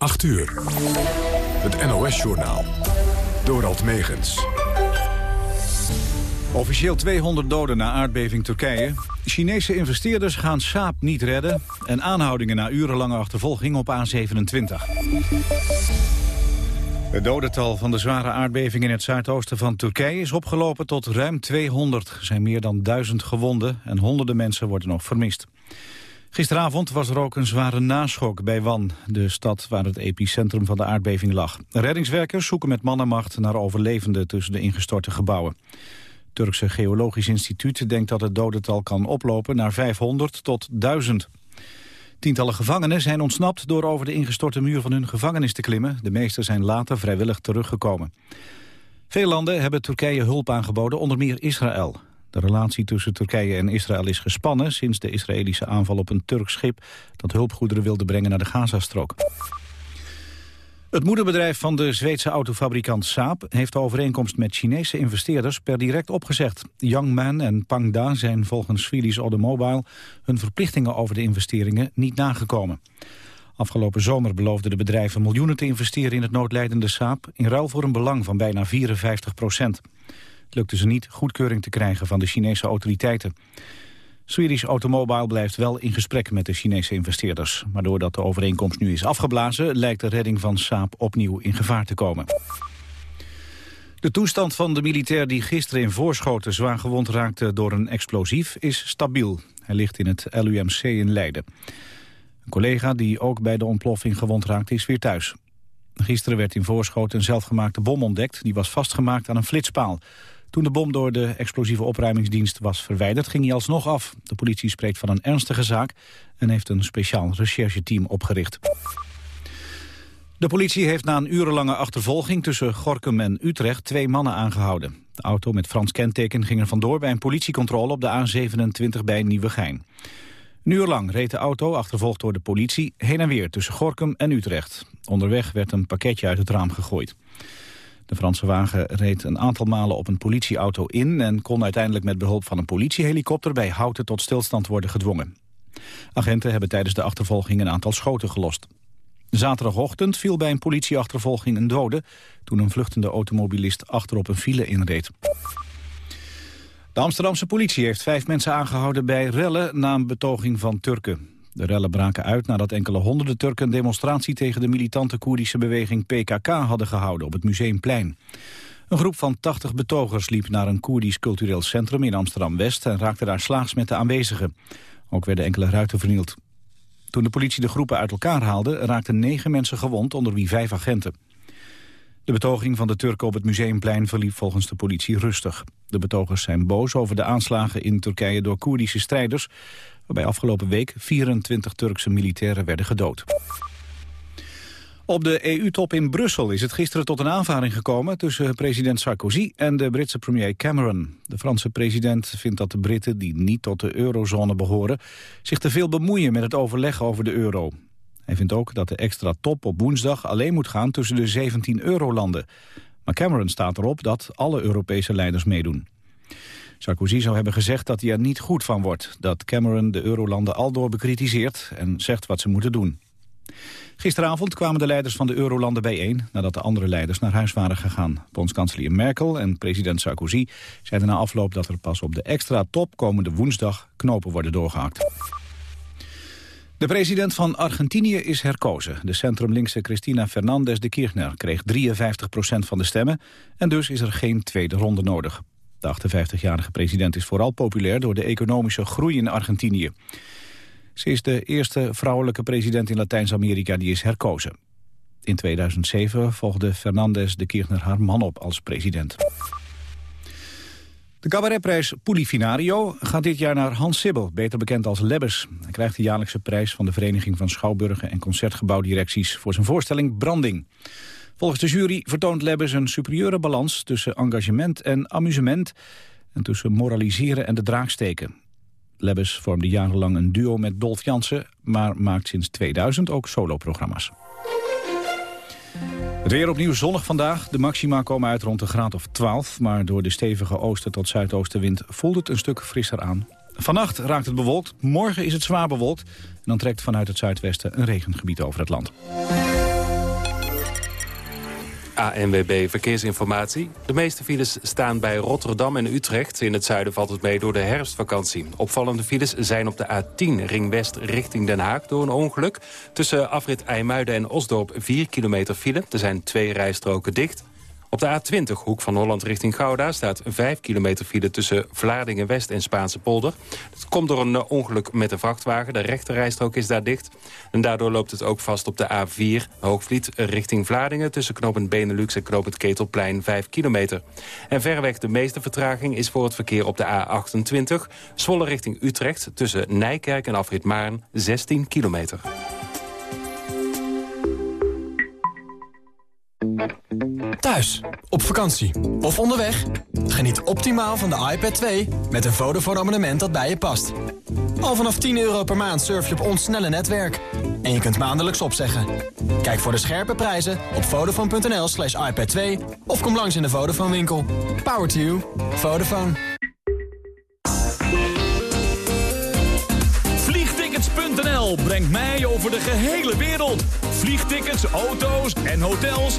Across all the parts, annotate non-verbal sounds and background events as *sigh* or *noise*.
8 uur. Het NOS-journaal. Dorald Megens. Officieel 200 doden na aardbeving Turkije. Chinese investeerders gaan Saab niet redden. En aanhoudingen na urenlange achtervolging op A27. Het dodental van de zware aardbeving in het zuidoosten van Turkije is opgelopen tot ruim 200. Er zijn meer dan duizend gewonden en honderden mensen worden nog vermist. Gisteravond was er ook een zware naschok bij Wan, de stad waar het epicentrum van de aardbeving lag. Reddingswerkers zoeken met mannenmacht naar overlevenden tussen de ingestorte gebouwen. Het Turkse Geologisch Instituut denkt dat het dodental kan oplopen naar 500 tot 1000. Tientallen gevangenen zijn ontsnapt door over de ingestorte muur van hun gevangenis te klimmen. De meesten zijn later vrijwillig teruggekomen. Veel landen hebben Turkije hulp aangeboden, onder meer Israël. De relatie tussen Turkije en Israël is gespannen sinds de Israëlische aanval op een Turks schip dat hulpgoederen wilde brengen naar de Gazastrook. Het moederbedrijf van de Zweedse autofabrikant Saab heeft de overeenkomst met Chinese investeerders per direct opgezegd. Youngman en Pangda zijn volgens Swedish Automobile hun verplichtingen over de investeringen niet nagekomen. Afgelopen zomer beloofden de bedrijven miljoenen te investeren in het noodlijdende Saab in ruil voor een belang van bijna 54 procent. Het lukte ze niet goedkeuring te krijgen van de Chinese autoriteiten. Swedish Automobile blijft wel in gesprek met de Chinese investeerders. Maar doordat de overeenkomst nu is afgeblazen... lijkt de redding van Saab opnieuw in gevaar te komen. De toestand van de militair die gisteren in Voorschoten zwaar gewond raakte door een explosief is stabiel. Hij ligt in het LUMC in Leiden. Een collega die ook bij de ontploffing gewond raakte is weer thuis. Gisteren werd in Voorschoten een zelfgemaakte bom ontdekt. Die was vastgemaakt aan een flitspaal. Toen de bom door de explosieve opruimingsdienst was verwijderd, ging hij alsnog af. De politie spreekt van een ernstige zaak en heeft een speciaal rechercheteam opgericht. De politie heeft na een urenlange achtervolging tussen Gorkum en Utrecht twee mannen aangehouden. De auto met Frans kenteken ging er vandoor bij een politiecontrole op de A27 bij Nieuwegein. Een uur lang reed de auto, achtervolgd door de politie, heen en weer tussen Gorkum en Utrecht. Onderweg werd een pakketje uit het raam gegooid. De Franse wagen reed een aantal malen op een politieauto in... en kon uiteindelijk met behulp van een politiehelikopter... bij Houten tot stilstand worden gedwongen. Agenten hebben tijdens de achtervolging een aantal schoten gelost. Zaterdagochtend viel bij een politieachtervolging een dode... toen een vluchtende automobilist achterop een file inreed. De Amsterdamse politie heeft vijf mensen aangehouden bij rellen... na een betoging van Turken. De rellen braken uit nadat enkele honderden Turken een demonstratie tegen de militante Koerdische beweging PKK hadden gehouden op het Museumplein. Een groep van 80 betogers liep naar een Koerdisch cultureel centrum in Amsterdam-West en raakte daar slaags met de aanwezigen. Ook werden enkele ruiten vernield. Toen de politie de groepen uit elkaar haalde, raakten negen mensen gewond, onder wie vijf agenten. De betoging van de Turken op het Museumplein verliep volgens de politie rustig. De betogers zijn boos over de aanslagen in Turkije door Koerdische strijders waarbij afgelopen week 24 Turkse militairen werden gedood. Op de EU-top in Brussel is het gisteren tot een aanvaring gekomen... tussen president Sarkozy en de Britse premier Cameron. De Franse president vindt dat de Britten, die niet tot de eurozone behoren... zich te veel bemoeien met het overleg over de euro. Hij vindt ook dat de extra top op woensdag alleen moet gaan tussen de 17 eurolanden. Maar Cameron staat erop dat alle Europese leiders meedoen. Sarkozy zou hebben gezegd dat hij er niet goed van wordt... dat Cameron de eurolanden aldoor bekritiseert en zegt wat ze moeten doen. Gisteravond kwamen de leiders van de eurolanden bijeen... nadat de andere leiders naar huis waren gegaan. Bondskanselier Merkel en president Sarkozy zeiden na afloop... dat er pas op de extra top komende woensdag knopen worden doorgehakt. De president van Argentinië is herkozen. De centrumlinkse Cristina Fernandez de Kirchner kreeg 53% van de stemmen... en dus is er geen tweede ronde nodig. De 58-jarige president is vooral populair door de economische groei in Argentinië. Ze is de eerste vrouwelijke president in Latijns-Amerika die is herkozen. In 2007 volgde Fernandez de Kirchner haar man op als president. De cabaretprijs Pulifinario gaat dit jaar naar Hans Sibbel, beter bekend als Lebbes. Hij krijgt de jaarlijkse prijs van de Vereniging van Schouwburgen en Concertgebouwdirecties voor zijn voorstelling Branding. Volgens de jury vertoont Lebbes een superieure balans tussen engagement en amusement... en tussen moraliseren en de draak steken. Lebbes vormde jarenlang een duo met Dolf Jansen... maar maakt sinds 2000 ook soloprogramma's. Het weer opnieuw zonnig vandaag. De maxima komen uit rond een graad of 12... maar door de stevige oosten tot zuidoostenwind voelt het een stuk frisser aan. Vannacht raakt het bewolkt, morgen is het zwaar bewolkt... en dan trekt vanuit het zuidwesten een regengebied over het land. ANWB Verkeersinformatie. De meeste files staan bij Rotterdam en Utrecht. In het zuiden valt het mee door de herfstvakantie. Opvallende files zijn op de A10 Ring West richting Den Haag door een ongeluk. Tussen afrit IJmuiden en Osdorp 4 kilometer file. Er zijn twee rijstroken dicht. Op de A20, hoek van Holland richting Gouda... staat 5 kilometer file tussen Vlaardingen-West en Spaanse polder. Het komt door een eh, ongeluk met de vrachtwagen. De rechterrijstrook is daar dicht. En daardoor loopt het ook vast op de A4 Hoogvliet richting Vlaardingen... tussen knooppunt Benelux en knooppunt Ketelplein 5 kilometer. En verreweg de meeste vertraging is voor het verkeer op de A28... Zwolle richting Utrecht tussen Nijkerk en Afrit Maarn 16 kilometer. Op vakantie of onderweg. Geniet optimaal van de iPad 2 met een Vodafone abonnement dat bij je past. Al vanaf 10 euro per maand surf je op ons snelle netwerk. En je kunt maandelijks opzeggen. Kijk voor de scherpe prijzen op vodafone.nl slash iPad 2 of kom langs in de Vodafone winkel. Power to you. Vodafone. Vliegtickets.nl brengt mij over de gehele wereld. Vliegtickets, auto's en hotels.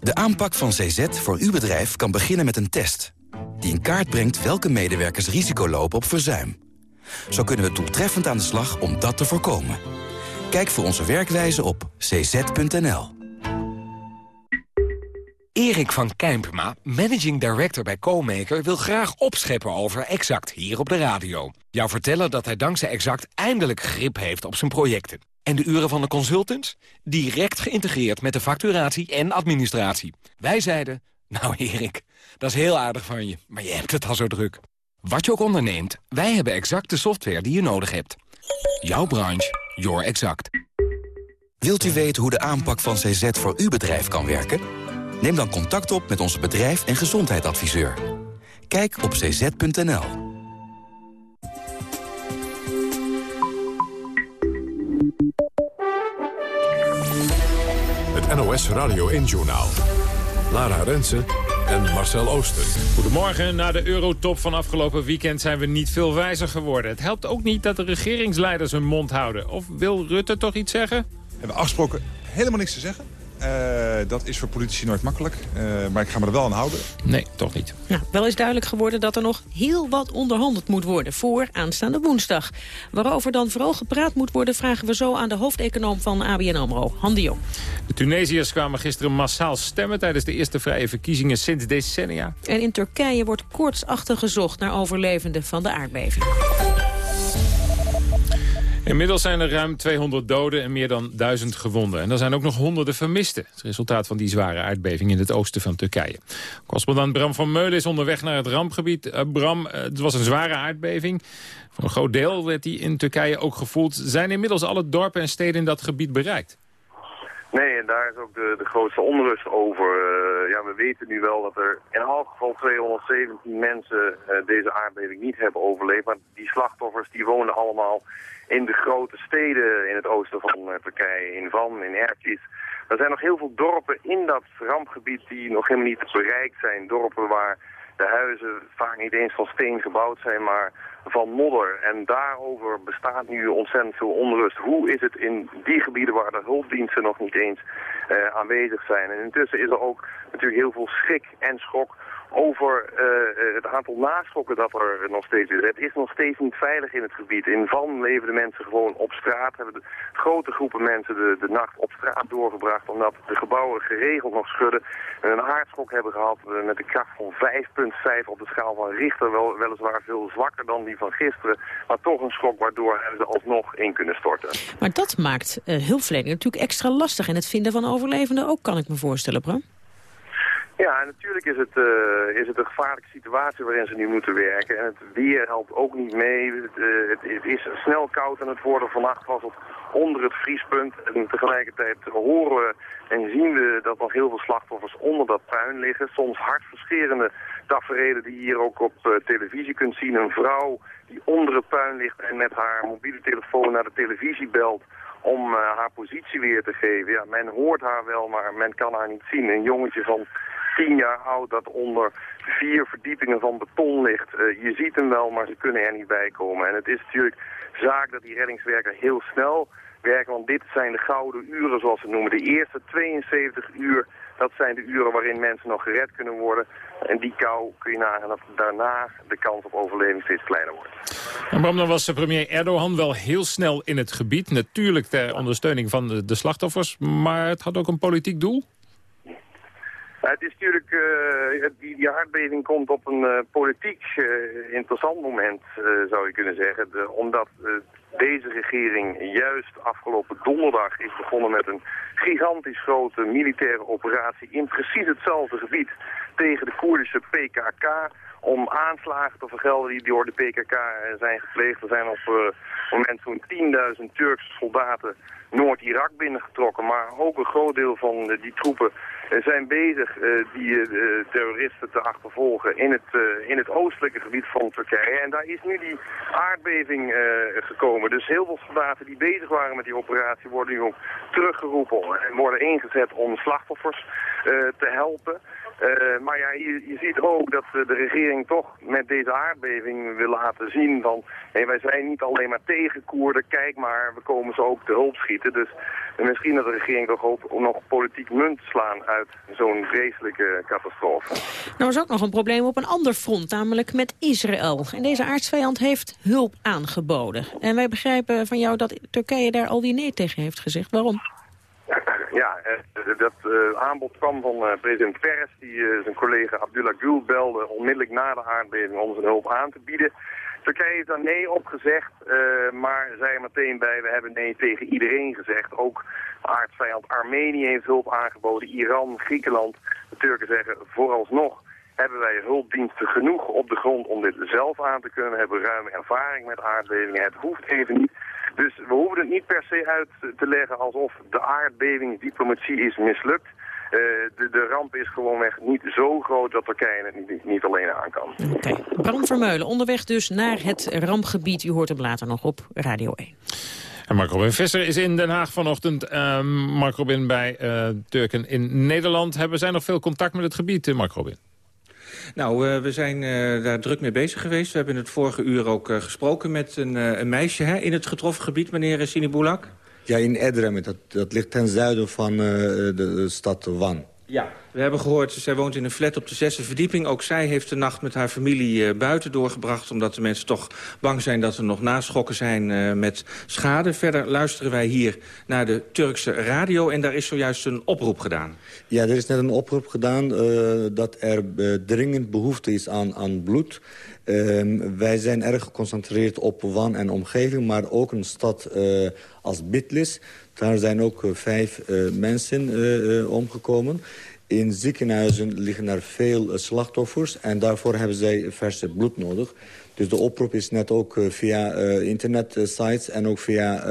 De aanpak van CZ voor uw bedrijf kan beginnen met een test... die in kaart brengt welke medewerkers risico lopen op verzuim. Zo kunnen we doeltreffend aan de slag om dat te voorkomen. Kijk voor onze werkwijze op cz.nl. Erik van Kijmpema, managing director bij CoMaker... wil graag opscheppen over Exact hier op de radio. Jou vertellen dat hij dankzij Exact eindelijk grip heeft op zijn projecten. En de uren van de consultants? Direct geïntegreerd met de facturatie en administratie. Wij zeiden, nou Erik, dat is heel aardig van je, maar je hebt het al zo druk. Wat je ook onderneemt, wij hebben exact de software die je nodig hebt. Jouw branche, your exact. Wilt u weten hoe de aanpak van CZ voor uw bedrijf kan werken? Neem dan contact op met onze bedrijf- en gezondheidsadviseur. Kijk op cz.nl. Het NOS Radio 1-journaal. Lara Rensen en Marcel Ooster. Goedemorgen. Na de eurotop van afgelopen weekend zijn we niet veel wijzer geworden. Het helpt ook niet dat de regeringsleiders hun mond houden. Of wil Rutte toch iets zeggen? We hebben afgesproken helemaal niks te zeggen. Uh, dat is voor politici nooit makkelijk. Uh, maar ik ga me er wel aan houden. Nee, toch niet. Nou, wel is duidelijk geworden dat er nog heel wat onderhandeld moet worden voor aanstaande woensdag. Waarover dan vooral gepraat moet worden vragen we zo aan de hoofdeconoom van ABN AMRO, Han de Jong. De Tunesiërs kwamen gisteren massaal stemmen tijdens de eerste vrije verkiezingen sinds decennia. En in Turkije wordt koortsachtig gezocht naar overlevenden van de aardbeving. Inmiddels zijn er ruim 200 doden en meer dan 1000 gewonden. En er zijn ook nog honderden vermisten. Het resultaat van die zware aardbeving in het oosten van Turkije. Correspondent Bram van Meulen is onderweg naar het rampgebied. Uh, Bram, uh, het was een zware aardbeving. Voor een groot deel werd die in Turkije ook gevoeld. Zijn inmiddels alle dorpen en steden in dat gebied bereikt? Nee, en daar is ook de, de grootste onrust over. Uh, ja, we weten nu wel dat er in elk geval 217 mensen deze aardbeving niet hebben overleefd. Maar die slachtoffers die wonen allemaal in de grote steden in het oosten van Turkije, in Van, in Ercius. Er zijn nog heel veel dorpen in dat rampgebied die nog helemaal niet bereikt zijn. Dorpen waar de huizen vaak niet eens van steen gebouwd zijn, maar van modder. En daarover bestaat nu ontzettend veel onrust. Hoe is het in die gebieden waar de hulpdiensten nog niet eens uh, aanwezig zijn? En intussen is er ook natuurlijk heel veel schrik en schok over uh, het aantal naschokken dat er nog steeds is. Het is nog steeds niet veilig in het gebied. In Van leven de mensen gewoon op straat. Hebben grote groepen mensen de, de nacht op straat doorgebracht... omdat de gebouwen geregeld nog schudden. En een aardschok hebben gehad uh, met een kracht van 5,5 op de schaal van Richter. Wel, weliswaar veel zwakker dan die van gisteren. Maar toch een schok waardoor ze alsnog in kunnen storten. Maar dat maakt uh, hulpverlening natuurlijk extra lastig. En het vinden van overlevenden ook, kan ik me voorstellen, Bram. Ja, natuurlijk is het, uh, is het een gevaarlijke situatie waarin ze nu moeten werken. En het weer helpt ook niet mee. Het, uh, het, is snel koud aan het worden. Vannacht was het onder het vriespunt. En tegelijkertijd horen we en zien we dat nog heel veel slachtoffers onder dat puin liggen. Soms hartverscherende tafereelen die je hier ook op uh, televisie kunt zien. Een vrouw die onder het puin ligt en met haar mobiele telefoon naar de televisie belt om haar positie weer te geven. Ja, men hoort haar wel, maar men kan haar niet zien. Een jongetje van tien jaar oud dat onder vier verdiepingen van beton ligt. Uh, je ziet hem wel, maar ze kunnen er niet bij komen. En het is natuurlijk zaak dat die reddingswerkers heel snel werken, want dit zijn de gouden uren zoals ze noemen. De eerste 72 uur, dat zijn de uren waarin mensen nog gered kunnen worden. En die kou kun je nagaan dat daarna de kans op overleving steeds kleiner wordt. En Bram, dan was premier Erdogan wel heel snel in het gebied. Natuurlijk ter ondersteuning van de, de slachtoffers, maar het had ook een politiek doel? Het is natuurlijk, uh, die, die komt op een uh, politiek uh, interessant moment, zou je kunnen zeggen. Omdat deze regering juist afgelopen donderdag is begonnen met een gigantisch grote militaire operatie in precies hetzelfde gebied tegen de Koerdische PKK om aanslagen te vergelden die door de PKK zijn gepleegd. Er zijn op het moment zo'n 10.000 Turkse soldaten Noord-Irak binnengetrokken, maar ook een groot deel van die troepen zijn bezig die terroristen te achtervolgen in het, in het oostelijke gebied van Turkije. En daar is nu die aardbeving gekomen. Dus heel veel soldaten die bezig waren met die operatie worden nu ook teruggeroepen en worden ingezet om slachtoffers te helpen. Uh, maar ja, je, ziet ook dat de regering toch met deze aardbeving wil laten zien van... Hey, wij zijn niet alleen maar tegen Koerden, kijk maar, we komen ze ook te hulp schieten. Dus misschien dat de regering toch om nog politiek munt slaan uit zo'n vreselijke catastrofe. Nou is ook nog een probleem op een ander front, namelijk met Israël. En deze aardsvijand heeft hulp aangeboden. En wij begrijpen van jou dat Turkije daar al die nee tegen heeft gezegd. Waarom? Ja, dat uh, aanbod kwam van uh, president Peres, die zijn collega Abdullah Gül belde onmiddellijk na de aardbeving om zijn hulp aan te bieden. Turkije heeft daar nee op gezegd, maar zei er meteen bij, we hebben nee tegen iedereen gezegd. Ook aardsvijand Armenië heeft hulp aangeboden, Iran, Griekenland. De Turken zeggen vooralsnog hebben wij hulpdiensten genoeg op de grond om dit zelf aan te kunnen. We hebben ruime ervaring met aardbevingen. Het hoeft even niet. Dus we hoeven het niet per se uit te leggen alsof de aardbevingsdiplomatie is mislukt. Uh, de, de, ramp is gewoonweg niet zo groot dat Turkije het niet, niet alleen aan kan. Oké, okay. Bram Vermeulen, onderweg dus naar het rampgebied. U hoort hem later nog op Radio 1. En Mark Robin Visser is in Den Haag vanochtend. Uh, Mark Robin bij uh, Turken in Nederland. Hebben zij nog veel contact met het gebied, Mark Robin? Nou, uh, we zijn uh, daar druk mee bezig geweest. We hebben in het vorige uur ook uh, gesproken met een, een meisje hè, in het getroffen gebied, meneer Sinibulak. Ja, in Edremit. Dat, dat ligt ten zuiden van de, de, stad Wan. Ja, we hebben gehoord, zij woont in een flat op de zesde verdieping. Ook zij heeft de nacht met haar familie uh, buiten doorgebracht... omdat de mensen toch bang zijn dat er nog naschokken zijn uh, met schade. Verder luisteren wij hier naar de Turkse radio... en daar is zojuist een oproep gedaan. Ja, er is net een oproep gedaan uh, dat er dringend behoefte is aan, aan bloed... Uh, wij zijn erg geconcentreerd op Wan en omgeving, maar ook een stad uh, als Bitlis. Daar zijn ook uh, vijf mensen omgekomen. In ziekenhuizen liggen er veel slachtoffers en daarvoor hebben zij verse bloed nodig. Dus de oproep is net ook via internetsites en ook via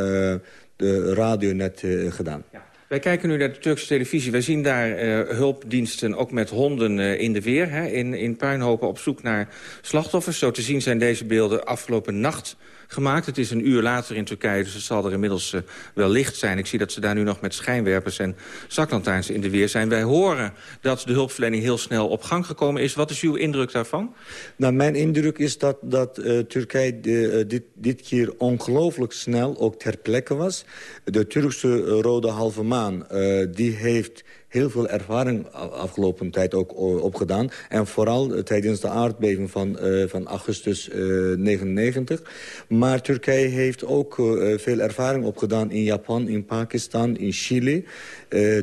de radio net gedaan. Wij kijken nu naar de Turkse televisie. Wij zien daar uh, hulpdiensten ook met honden uh, in de weer. Hè, in, in puinhopen op zoek naar slachtoffers. Zo te zien zijn deze beelden afgelopen nacht gemaakt. Het is een uur later in Turkije, dus het zal er inmiddels uh, wel licht zijn. Ik zie dat ze daar nu nog met schijnwerpers en zaklantaarns in de weer zijn. Wij horen dat de hulpverlening heel snel op gang gekomen is. Wat is uw indruk daarvan? Nou, mijn indruk is dat, dat uh, Turkije de, uh, dit, dit keer ongelooflijk snel ook ter plekke was. De Turkse Rode Halve Maan die heeft heel veel ervaring afgelopen tijd ook opgedaan. En vooral tijdens de aardbeving van, uh, van augustus uh, 99. Maar Turkije heeft ook veel ervaring opgedaan in Japan, in Pakistan, in Chili.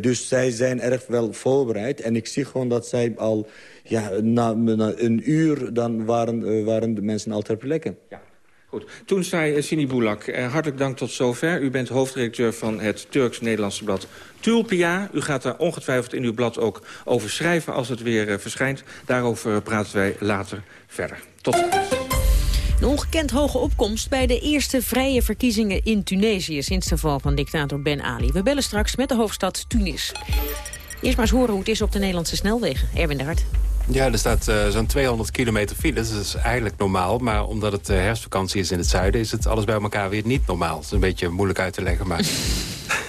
dus zij zijn erg wel voorbereid. En ik zie gewoon dat zij al ja, na, na een uur... dan waren, waren de mensen al ter plekke. Ja. Goed. Toen zei Sini Boulak, eh, hartelijk dank tot zover. U bent hoofdredacteur van het Turks-Nederlandse blad Tulpia. U gaat daar ongetwijfeld in uw blad ook over schrijven als het weer uh, verschijnt. Daarover praten wij later verder. Tot ziens. Een ongekend hoge opkomst bij de eerste vrije verkiezingen in Tunesië... sinds de val van dictator Ben Ali. We bellen straks met de hoofdstad Tunis. Eerst maar eens horen hoe het is op de Nederlandse snelwegen. Erwin de Hart. Ja, er staat uh, zo'n 200 kilometer file. Dus dat is eigenlijk normaal. Maar omdat het uh, herfstvakantie is in het zuiden... is het alles bij elkaar weer niet normaal. Het is een beetje moeilijk uit te leggen, maar... *laughs*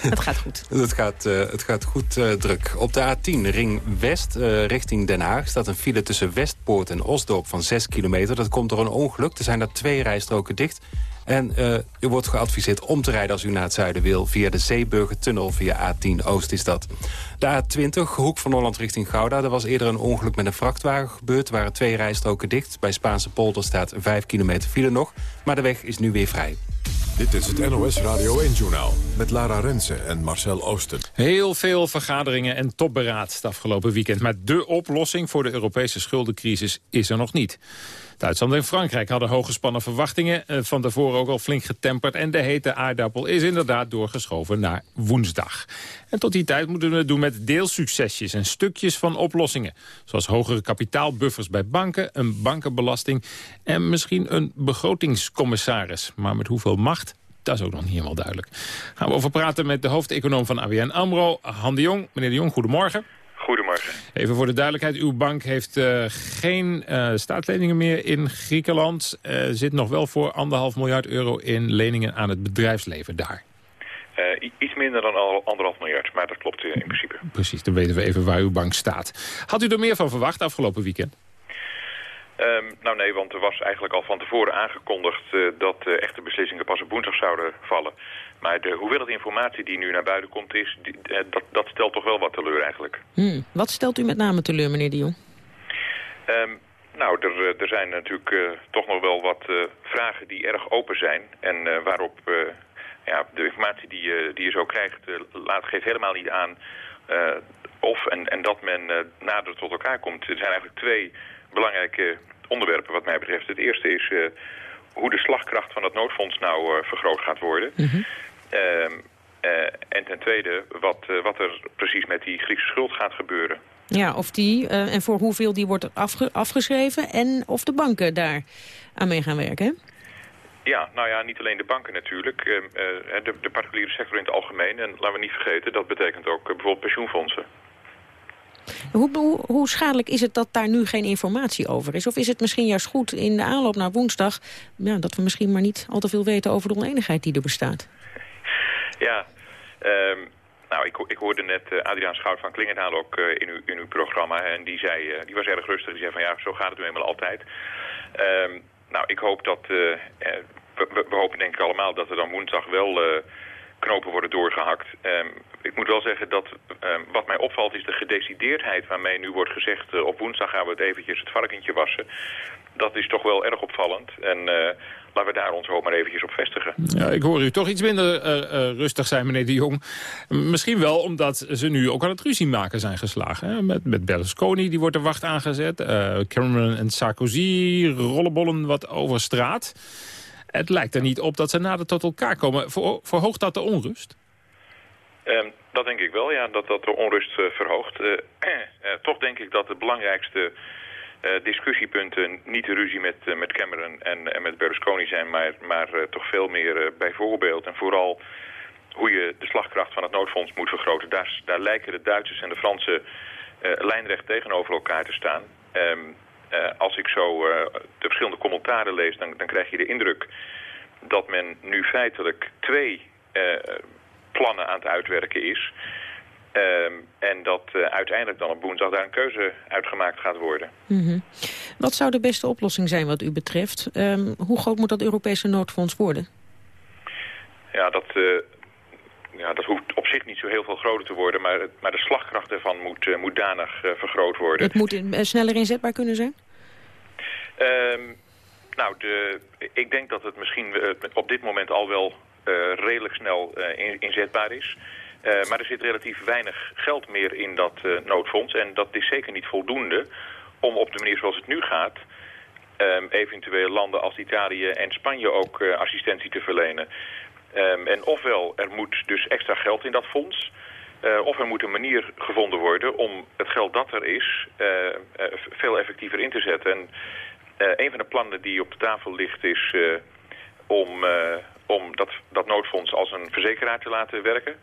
het gaat goed. *laughs* het, gaat, uh, het gaat goed druk. Op de A10, ring west, richting Den Haag... staat een file tussen Westpoort en Osdorp van 6 kilometer. Dat komt door een ongeluk. Er zijn daar twee rijstroken dicht. En uh, u wordt geadviseerd om te rijden als u naar het zuiden wil... via de Zeeburgertunnel, via A10 Oost is dat. De A20, hoek van Holland richting Gouda. Er was eerder een ongeluk met een vrachtwagen gebeurd. Er waren twee rijstroken dicht. Bij Spaanse polder staat 5 kilometer file nog. Maar de weg is nu weer vrij. Dit is het NOS Radio 1-journaal met Lara Rensen en Marcel Oosten. Heel veel vergaderingen en topberaad het afgelopen weekend. Maar de oplossing voor de Europese schuldencrisis is er nog niet. Duitsland en Frankrijk hadden hooggespannen verwachtingen. Eh, van tevoren ook al flink getemperd. En de hete aardappel is inderdaad doorgeschoven naar woensdag. En tot die tijd moeten we het doen met deelsuccesjes en stukjes van oplossingen. Zoals hogere kapitaalbuffers bij banken, een bankenbelasting... en misschien een begrotingscommissaris. Maar met hoeveel macht? Dat is ook nog niet helemaal duidelijk. Gaan we over praten met de hoofdeconoom van ABN AMRO, Han de Jong. Meneer de Jong, goedemorgen. Goedemorgen. Even voor de duidelijkheid, uw bank heeft uh, geen uh, staatsleningen meer in Griekenland. Uh, zit nog wel voor anderhalf miljard euro in leningen aan het bedrijfsleven daar. iets minder dan anderhalf miljard, maar dat klopt in principe. Precies, dan weten we even waar uw bank staat. Had u er meer van verwacht afgelopen weekend? Um, nou nee, want er was eigenlijk al van tevoren aangekondigd dat echte beslissingen pas op woensdag zouden vallen. Maar de hoeveelheid informatie die nu naar buiten komt, is, die, eh, dat, dat stelt toch wel wat teleur eigenlijk. Hmm. Wat stelt u met name teleur, meneer de Jong? Um, nou, er, eh, er zijn natuurlijk toch nog wel wat vragen die erg open zijn. En waarop ja, de informatie die, je die je zo krijgt, laat, geeft helemaal niet aan of en, en dat men nader tot elkaar komt. Er zijn eigenlijk twee belangrijke onderwerpen wat mij betreft. Het eerste is hoe de slagkracht van het noodfonds nou vergroot gaat worden. Mm Ehm, eh, en ten tweede wat, eh, wat er precies met die Griekse schuld gaat gebeuren. Ja, of die, en voor hoeveel die wordt afge afgeschreven en of de banken daar aan mee gaan werken. Ja, nou ja, niet alleen de banken natuurlijk. Uh, de, de, particuliere sector in het algemeen. En laten we niet vergeten, dat betekent ook bijvoorbeeld pensioenfondsen. Hoe, hoe, schadelijk is het dat daar nu geen informatie over is? Of is het misschien juist goed in de aanloop naar woensdag... Ja, dat we misschien maar niet al te veel weten over de oneenigheid die er bestaat? Ja, um, nou, ik, ik, hoorde net uh, Adriaan Schout van Klingendaal ook uh, in, uw, in uw programma. En die, zei, uh, die was erg rustig. Die zei van ja, zo gaat het nu eenmaal altijd. Um, nou, ik hoop dat... We, hopen denk ik allemaal dat er dan woensdag wel knopen worden doorgehakt. Um, ik moet wel zeggen dat wat mij opvalt is de gedecideerdheid waarmee nu wordt gezegd... op woensdag gaan we het eventjes het varkentje wassen. Dat is toch wel erg opvallend. En laten we daar ons hoop maar eventjes op vestigen. Ja, ik hoor u toch iets minder uh, rustig zijn, meneer de Jong. Misschien wel omdat ze nu ook aan het ruzie maken zijn geslagen. Hè? Met, met Berlusconi, die wordt er wacht aangezet. Cameron en Sarkozy rollenbollen wat over straat. Het lijkt er niet op dat ze nader tot elkaar komen. Ver, verhoogt dat de onrust? Um, dat denk ik wel, ja, dat dat de onrust verhoogt. *clears throat* toch denk ik dat het belangrijkste discussiepunten niet de ruzie met, met Cameron en, en met Berlusconi zijn, maar, maar toch veel meer bijvoorbeeld en vooral hoe je de slagkracht van het noodfonds moet vergroten. Daar, daar lijken de Duitsers en de Fransen lijnrecht tegenover elkaar te staan. Um, als ik zo de verschillende commentaren lees, dan, dan krijg je de indruk dat men nu feitelijk twee plannen aan het uitwerken is... Um, en dat uh, uiteindelijk dan op woensdag daar een keuze uitgemaakt gaat worden. Mm -hmm. Wat zou de beste oplossing zijn wat u betreft? Um, hoe groot moet dat Europese noodfonds worden? Ja, dat, uh, ja, dat hoeft op zich niet zo heel veel groter te worden, maar, maar de slagkracht ervan moet, uh, moet danig vergroot worden. Het moet in, sneller inzetbaar kunnen zijn? Ehm, nou, de, ik denk dat het misschien op dit moment al wel redelijk snel in, inzetbaar is. maar er zit relatief weinig geld meer in dat noodfonds en dat is zeker niet voldoende om op de manier zoals het nu gaat... Um, eventueel landen als Italië en Spanje ook assistentie te verlenen. Um, en ofwel er moet dus extra geld in dat fonds... Of er moet een manier gevonden worden om het geld dat er is veel effectiever in te zetten. En een van de plannen die op de tafel ligt is om, om dat, dat noodfonds als een verzekeraar te laten werken.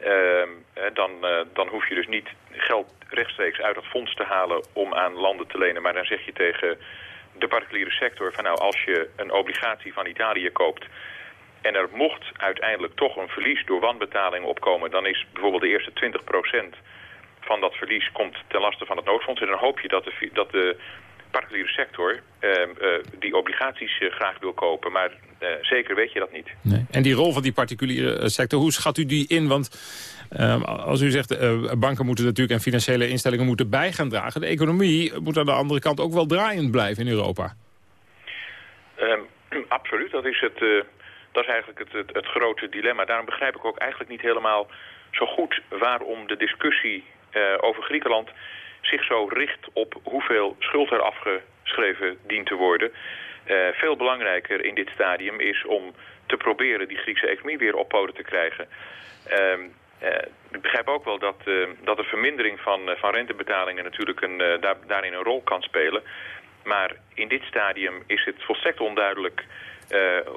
Ehm, dan, dan hoef je dus niet geld rechtstreeks uit dat fonds te halen om aan landen te lenen. Maar dan zeg je tegen de particuliere sector van nou als je een obligatie van Italië koopt en er mocht uiteindelijk toch een verlies door wanbetaling opkomen, dan is bijvoorbeeld de eerste 20% van dat verlies komt ten laste van het noodfonds. En dan hoop je dat de, dat de particuliere sector uh, uh, die obligaties uh, graag wil kopen. Maar zeker weet je dat niet. Nee. En die rol van die particuliere sector, hoe schat u die in? Want ehm, als u zegt, banken moeten natuurlijk en financiële instellingen moeten bij gaan dragen. De economie moet aan de andere kant ook wel draaiend blijven in Europa. Um, *clears throat* absoluut, dat is het dat is eigenlijk het, het, het, grote dilemma. Daarom begrijp ik ook eigenlijk niet helemaal zo goed waarom de discussie uh, over Griekenland zich zo richt op hoeveel schuld er afgeschreven dient te worden. Uh, veel belangrijker in dit stadium is om te proberen die Griekse economie weer op poten te krijgen. Uh, ik begrijp ook wel dat, dat de vermindering van, van rentebetalingen natuurlijk een, daar, daarin een rol kan spelen. Maar in dit stadium is het volstrekt onduidelijk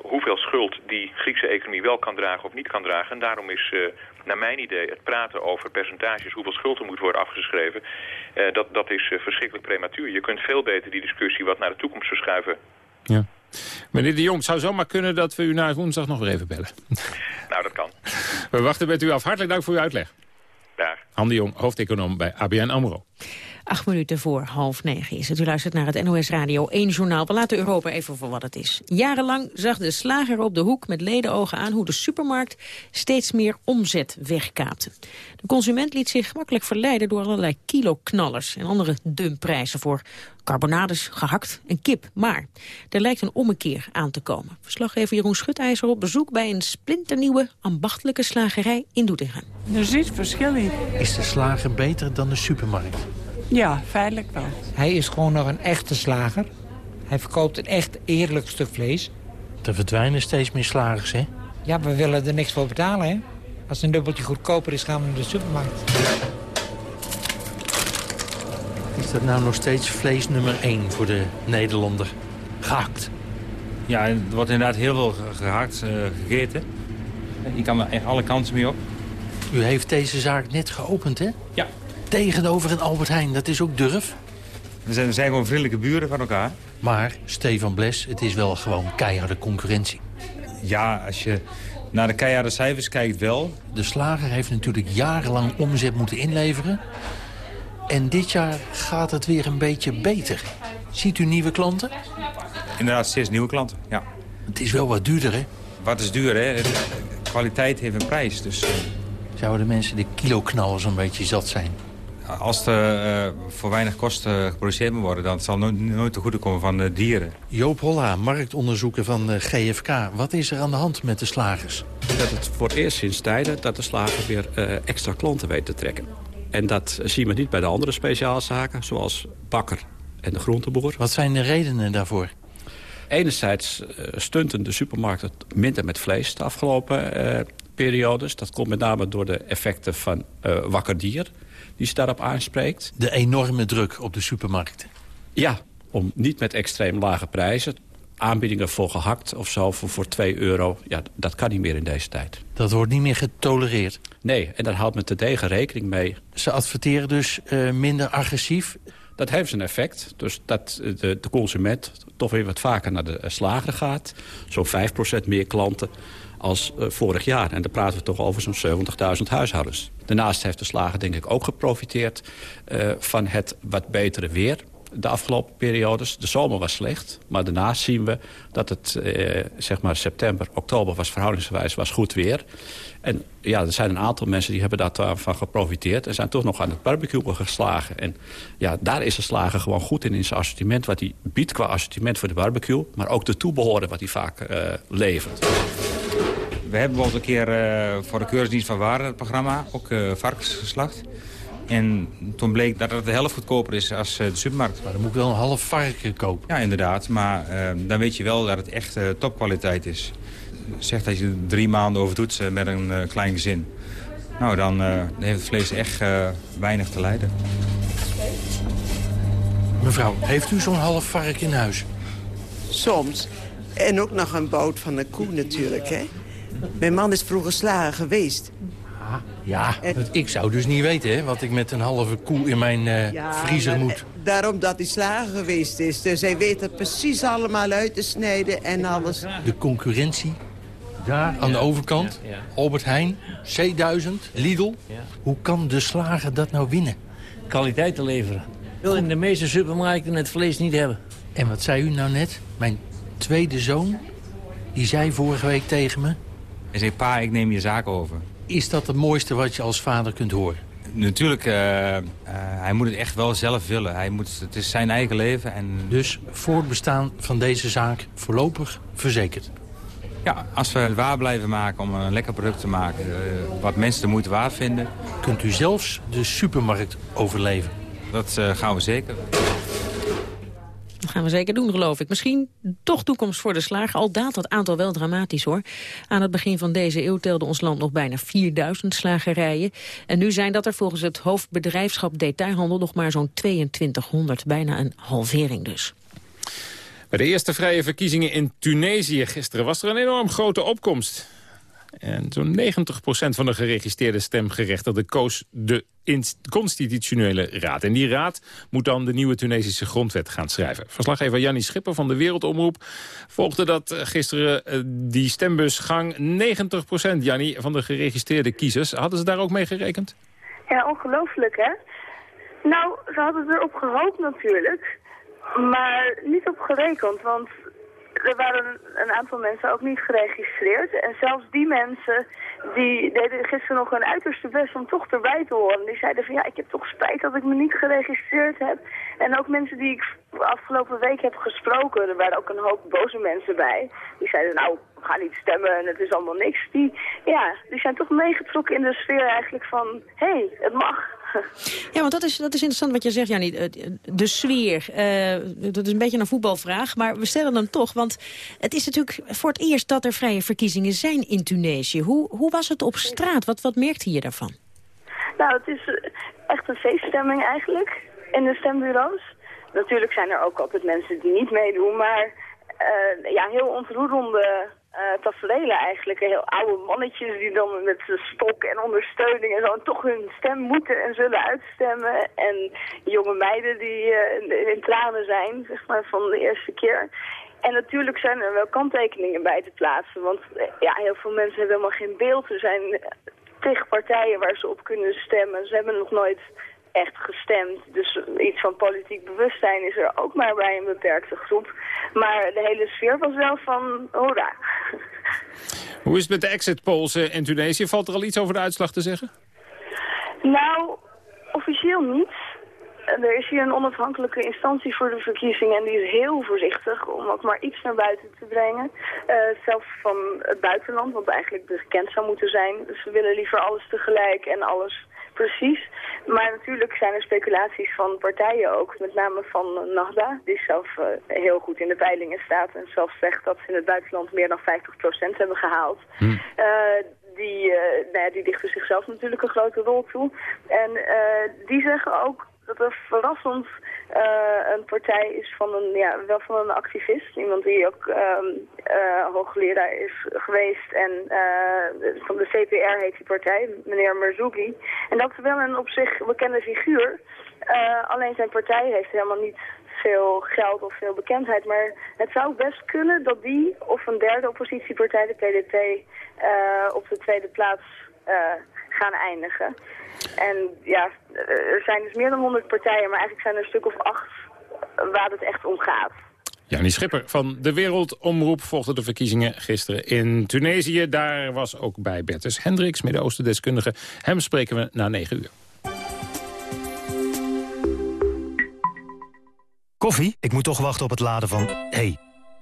hoeveel schuld die Griekse economie wel kan dragen of niet kan dragen. En daarom is, uh, naar mijn idee, het praten over percentages, hoeveel schuld er moet worden afgeschreven, uh, dat, dat is verschrikkelijk prematuur. Je kunt veel beter die discussie wat naar de toekomst verschuiven. Ja. Meneer de Jong, het zou zomaar kunnen dat we u na woensdag nog weer even bellen. Nou, dat kan. *laughs* We wachten met u af. Hartelijk dank voor uw uitleg. Han de Jong, hoofdeconoom bij ABN AMRO. Acht minuten voor half negen is het. U luistert naar het NOS Radio 1 journaal. We laten Europa even voor wat het is. Jarenlang zag de slager op de hoek met ledenogen aan... hoe de supermarkt steeds meer omzet wegkaapte. De consument liet zich gemakkelijk verleiden door allerlei kiloknallers... en andere dumprijzen voor carbonades, gehakt en kip. Maar er lijkt een ommekeer aan te komen. Verslaggever Jeroen Schutijzer op bezoek bij een splinternieuwe ambachtelijke slagerij in Doetinchem. Er zit verschil in. Is de slager beter dan de supermarkt? Ja, feitelijk wel. Hij is gewoon nog een echte slager. Hij verkoopt een echt eerlijk stuk vlees. Er verdwijnen steeds meer slagers, hè? Ja, we willen er niks voor betalen, hè? Als het een dubbeltje goedkoper is, gaan we naar de supermarkt. Dat nou nog steeds vlees nummer 1 voor de Nederlander? Gehakt. Ja, er wordt inderdaad heel veel gehakt, uh, gegeten. Je kan er alle kanten mee op. U heeft deze zaak net geopend, hè? Ja, tegenover een Albert Heijn. Dat is ook durf. We zijn, we zijn gewoon vriendelijke buren van elkaar. Maar, Stefan Bles, het is wel gewoon keiharde concurrentie. Ja, als je naar de keiharde cijfers kijkt wel. De slager heeft natuurlijk jarenlang omzet moeten inleveren. En dit jaar gaat het weer een beetje beter. Ziet u nieuwe klanten? Inderdaad, steeds nieuwe klanten, ja. Het is wel wat duurder, hè? Wat is duur, hè? kwaliteit heeft een prijs, dus... Eh. Zouden de mensen de kiloknallers een beetje zat zijn? Als er uh, voor weinig kosten geproduceerd moet worden... dan zal nooit, nooit te goede komen van de dieren. Joop Holla, marktonderzoeker van de GFK. Wat is er aan de hand met de slagers? Dat het voor het eerst sinds tijden dat de slager weer uh, extra klanten weet te trekken. En dat zien we niet bij de andere speciaalzaken, zoals bakker en de groenteboer. Wat zijn de redenen daarvoor? Enerzijds uh, stunten de supermarkten minder met vlees de afgelopen periodes. Dat komt met name door de effecten van uh, wakker dier die ze daarop aanspreekt. De enorme druk op de supermarkten. Ja, om niet met extreem lage prijzen. Aanbiedingen voor gehakt of zo voor, voor 2 euro. Ja, dat kan niet meer in deze tijd. Dat wordt niet meer getolereerd? Nee, en daar houdt men te degen rekening mee. Ze adverteren dus uh, minder agressief? Dat heeft zijn effect. Dus dat de, de consument toch weer wat vaker naar de slager gaat. Zo'n 5% meer klanten als uh, vorig jaar. En dan praten we toch over zo'n 70.000 huishoudens. Daarnaast heeft de slager denk ik ook geprofiteerd uh, van het wat betere weer. De afgelopen periodes. De zomer was slecht, maar daarnaast zien we dat het eh, zeg maar september, oktober was verhoudingsgewijs was goed weer. En ja, er zijn een aantal mensen die hebben daarvan geprofiteerd... en zijn toch nog aan het barbecuen geslagen. En ja, daar is de slager gewoon goed in, in zijn assortiment... wat hij biedt qua assortiment voor de barbecue... maar ook de toebehoren wat hij vaak uh, levert. We hebben bijvoorbeeld een keer uh, voor de Keursdienst van Waren, het programma... ook uh, varkens geslacht. En toen bleek dat het de helft goedkoper is als de supermarkt. Maar dan moet ik wel een half varken kopen. Ja, inderdaad. Maar dan weet je wel dat het echt topkwaliteit is zegt dat je er drie maanden over doet eh, met een eh, klein gezin. Nou, dan uh, heeft het vlees echt weinig te lijden. Mevrouw, heeft u zo'n half vark in huis? Soms. En ook nog een bout van een koe natuurlijk, hè. Mijn man is vroeger slager geweest. Ja, ik zou dus niet weten hè, wat ik met een halve koe in mijn uh, vriezer moet. Daarom dat hij slager geweest is. Dus hij weet het precies allemaal uit te snijden en alles. De concurrentie daar aan de overkant, Albert Heijn, C1000, Lidl. Hoe kan de slager dat nou winnen? Kwaliteit te leveren. Wil in de meeste supermarkten het vlees niet hebben. En wat zei u nou net? Mijn tweede zoon, die zei vorige week tegen me... Hij zei, pa, ik neem je zaak over. Is dat het mooiste wat je als vader kunt horen? Natuurlijk, uh, uh, hij moet het echt wel zelf willen. Hij moet, het is zijn eigen leven. En... Dus voortbestaan van deze zaak voorlopig verzekerd? Ja, als we het waar blijven maken om een lekker product te maken... Uh, wat mensen de moeite waard vinden... Kunt u zelfs de supermarkt overleven? Dat gaan we zeker. Dat gaan we zeker doen, geloof ik. Misschien toch toekomst voor de slager. Al daalt het aantal wel dramatisch, hoor. Aan het begin van deze eeuw telde ons land nog bijna 4000 slagerijen. En nu zijn dat er volgens het hoofdbedrijfschap Detailhandel... nog maar zo'n 2200, bijna een halvering dus. Bij de eerste vrije verkiezingen in Tunesië gisteren was er een enorm grote opkomst. En zo'n 90% van de geregistreerde stemgerechtigden koos de constitutionele raad. En die raad moet dan de nieuwe Tunesische grondwet gaan schrijven. Verslaggever Jannie Schipper van de Wereldomroep volgde dat eh, gisteren uh, die stembusgang. 90% Jannie van de geregistreerde kiezers. Hadden ze daar ook mee gerekend? Ja, ongelooflijk hè? Nou, ze hadden erop gehoopt natuurlijk. Maar niet op gerekend, want er waren een aantal mensen ook niet geregistreerd. En zelfs die mensen die deden gisteren nog hun uiterste best om toch erbij te horen. Die zeiden van ja, ik heb toch spijt dat ik me niet geregistreerd heb. En ook mensen die ik afgelopen week heb gesproken, er waren ook een hoop boze mensen bij. Die zeiden nou, we gaan niet stemmen en het is allemaal niks. Die, ja, die zijn toch meegetrokken in de sfeer eigenlijk van, hé, hey, het mag. Ja, want dat is, dat is interessant wat je zegt, Jannie. De sfeer, uh, dat is een beetje een voetbalvraag, maar we stellen hem toch. Want het is natuurlijk voor het eerst dat er vrije verkiezingen zijn in Tunesië. Hoe, hoe was het op straat? Wat, wat merkte je daarvan? Nou, het is eh, echt een feeststemming eigenlijk in de stembureaus. Natuurlijk zijn er ook altijd mensen die niet meedoen, maar uh, ja, heel ontroerende uh, eigenlijk. Heel oude mannetjes die dan met stok en ondersteuning en zo toch hun stem moeten en zullen uitstemmen. En jonge meiden die uh, in tranen zijn, zeg maar, van de eerste keer. En natuurlijk zijn er wel kanttekeningen bij te plaatsen, want ja, heel veel mensen hebben helemaal geen beeld. Er zijn tegen partijen waar ze op kunnen stemmen. Ze hebben nog nooit echt gestemd. Dus iets van politiek bewustzijn is er ook maar bij een beperkte groep. Maar de hele sfeer was wel van hoera. Hoe is het met de exit polls eh, in Tunesië? Valt er al iets over de uitslag te zeggen? Nou, officieel niet. Er is hier een onafhankelijke instantie voor de verkiezingen en die is heel voorzichtig om ook maar iets naar buiten te brengen. Uh, zelfs van het buitenland, wat eigenlijk bekend zou moeten zijn. Dus ze willen liever alles tegelijk en alles Precies. Maar natuurlijk zijn er speculaties van partijen ook. Met name van Nagda, die zelf uh, heel goed in de peilingen staat. En zelf zegt dat ze in het buitenland meer dan 50% hebben gehaald. Hm. Uh, die, uh, nou ja, die dichten zichzelf natuurlijk een grote rol toe. En die zeggen ook dat er verrassend een partij is van een, ja, wel van een activist. Iemand die ook um, hoogleraar is geweest. En uh, van de CPR heet die partij, meneer Merzougi. En dat is wel een op zich bekende figuur. alleen zijn partij heeft helemaal niet veel geld of veel bekendheid. Maar het zou best kunnen dat die of een derde oppositiepartij, de PDP, op de tweede plaats gaan eindigen. En ja, er zijn dus meer dan 100 partijen, maar eigenlijk zijn er een stuk of acht waar het echt om gaat. Jani Schipper van De Wereldomroep volgde de verkiezingen gisteren in Tunesië. Daar was ook bij Bertus Hendricks, Midden-Oosten-deskundige. Hem spreken we na negen uur. Koffie? Ik moet toch wachten op het laden van... hey,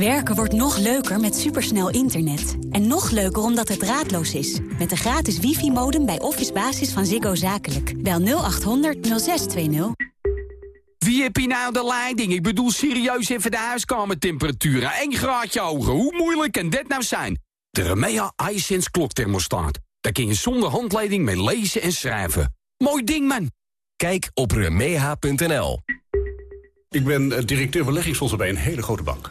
Werken wordt nog leuker met supersnel internet. En nog leuker omdat het draadloos is. Met de gratis wifi-modem bij Office Basis van Ziggo Zakelijk. Bel 0800 0620. Wie heb je nou de leiding? Ik bedoel serieus even de huiskamertemperatuur. 1 graadje hoger. Hoe moeilijk kan dit nou zijn? De Remea iSense klokthermostaat. Daar kun je zonder handleiding mee lezen en schrijven. Mooi ding, man. Kijk op remeha.nl. Ik ben eh, directeur beleggingsfondsen bij een hele grote bank.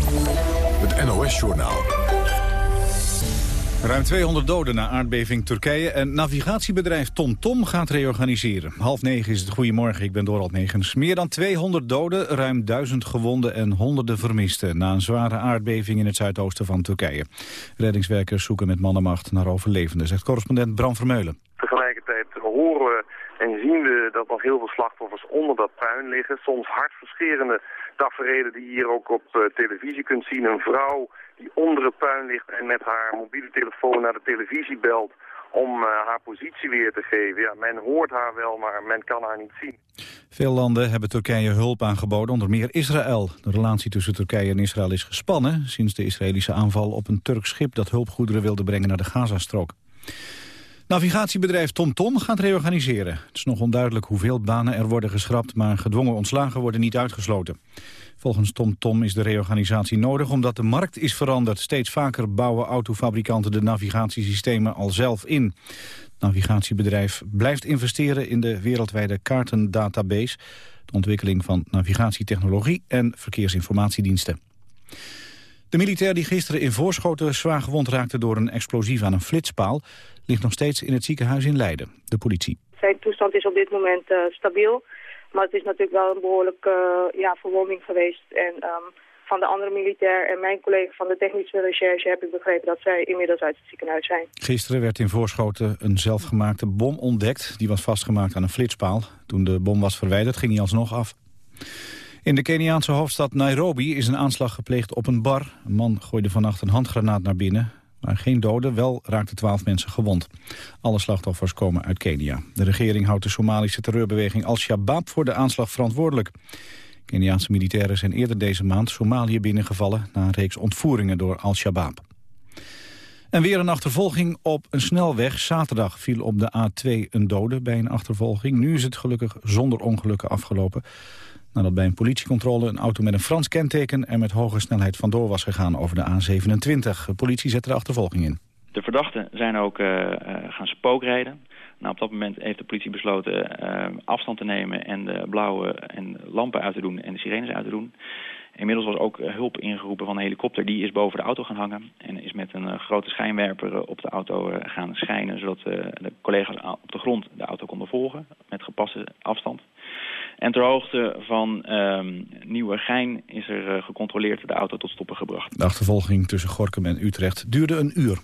het NOS-journaal. Ruim 200 doden na aardbeving Turkije en navigatiebedrijf TomTom gaat reorganiseren. Half negen is het goedemorgen, ik ben Dorald Megens. Meer dan 200 doden, ruim 1000 gewonden en honderden vermisten... na een zware aardbeving in het zuidoosten van Turkije. Reddingswerkers zoeken met mannenmacht naar overlevenden, zegt correspondent Bram Vermeulen. En zien we dat nog heel veel slachtoffers onder dat puin liggen. Soms hartverscherende tafereelen die je hier ook op uh, televisie kunt zien. Een vrouw die onder het puin ligt en met haar mobiele telefoon naar de televisie belt om uh, haar positie weer te geven. Ja, men hoort haar wel, maar men kan haar niet zien. Veel landen hebben Turkije hulp aangeboden, onder meer Israël. De relatie tussen Turkije en Israël is gespannen... sinds de Israëlische aanval op een Turks schip dat hulpgoederen wilde brengen naar de Gazastrook. Navigatiebedrijf TomTom gaat reorganiseren. Het is nog onduidelijk hoeveel banen er worden geschrapt... maar gedwongen ontslagen worden niet uitgesloten. Volgens TomTom is de reorganisatie nodig omdat de markt is veranderd. Steeds vaker bouwen autofabrikanten de navigatiesystemen al zelf in. Het navigatiebedrijf blijft investeren in de wereldwijde kaartendatabase... de ontwikkeling van navigatietechnologie en verkeersinformatiediensten. De militair die gisteren in Voorschoten zwaar gewond raakte door een explosief aan een flitspaal... ligt nog steeds in het ziekenhuis in Leiden, de politie. Zijn toestand is op dit moment uh, stabiel, maar het is natuurlijk wel een behoorlijke uh, ja, verwonding geweest. En um, van de andere militair en mijn collega van de technische recherche heb ik begrepen dat zij inmiddels uit het ziekenhuis zijn. Gisteren werd in Voorschoten een zelfgemaakte bom ontdekt. Die was vastgemaakt aan een flitspaal. Toen de bom was verwijderd ging hij alsnog af. In de Keniaanse hoofdstad Nairobi is een aanslag gepleegd op een bar. Een man gooide vannacht een handgranaat naar binnen. Maar geen doden, wel raakten twaalf mensen gewond. Alle slachtoffers komen uit Kenia. De regering houdt de Somalische terreurbeweging Al-Shabaab voor de aanslag verantwoordelijk. Keniaanse militairen zijn eerder deze maand Somalië binnengevallen... na een reeks ontvoeringen door Al-Shabaab. En weer een achtervolging op een snelweg. Zaterdag viel op de A2 een dode bij een achtervolging. Nu is het gelukkig zonder ongelukken afgelopen nadat bij een politiecontrole een auto met een Frans kenteken... er met hoge snelheid vandoor was gegaan over de A27. De politie zette de achtervolging in. De verdachten zijn ook uh, uh, gaan spookrijden. Nou, op dat moment heeft de politie besloten uh, afstand te nemen... en de blauwe en lampen uit te doen en de sirenes uit te doen. Inmiddels was ook hulp ingeroepen van een helikopter. Die is boven de auto gaan hangen en is met een grote schijnwerper op de auto gaan schijnen... zodat de collega's op de grond de auto konden volgen met gepaste afstand. En ter hoogte van um, Nieuwegein is er gecontroleerd de auto tot stoppen gebracht. De achtervolging tussen Gorkum en Utrecht duurde een uur.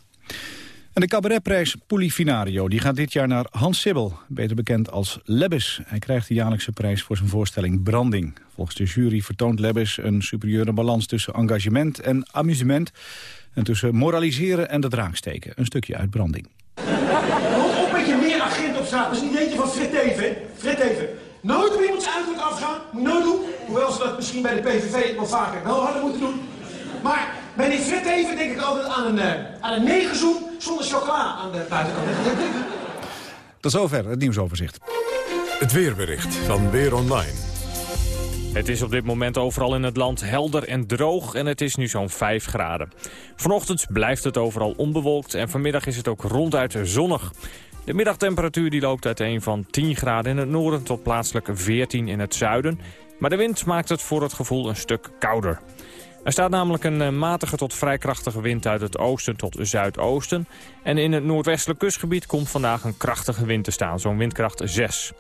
En de cabaretprijs Polifinario die gaat dit jaar naar Hans Sibbel, beter bekend als Lebbes. Hij krijgt de jaarlijkse prijs voor zijn voorstelling Branding. Volgens de jury vertoont Lebbes een superieure balans tussen engagement en amusement... en tussen moraliseren en de draak steken. Een stukje uit Branding. Op met je meer agent op straat. Dat is niet eentje van Frit even. Frit even. Nooit op iemands uiterlijk afgaan. Moet nooit doen. Hoewel ze dat misschien bij de PVV wel vaker wel hadden moeten doen. Maar bij die Frit even denk ik altijd aan een, uh, aan een negerzoen zonder chocola aan de buitenkant. *laughs* Tot zover het nieuwsoverzicht. Het weerbericht van Weer Online. Het is op dit moment overal in het land helder en droog en het is nu zo'n 5 graden. Vanochtend blijft het overal onbewolkt en vanmiddag is het ook ronduit zonnig. De middagtemperatuur die loopt uiteen van 10 graden in het noorden tot plaatselijk 14 in het zuiden. Maar de wind maakt het voor het gevoel een stuk kouder. Er staat namelijk een eh, matige tot vrij krachtige wind uit het oosten tot zuidoosten. En in het noordwestelijk kustgebied komt vandaag een krachtige wind te staan, zo'n windkracht 6.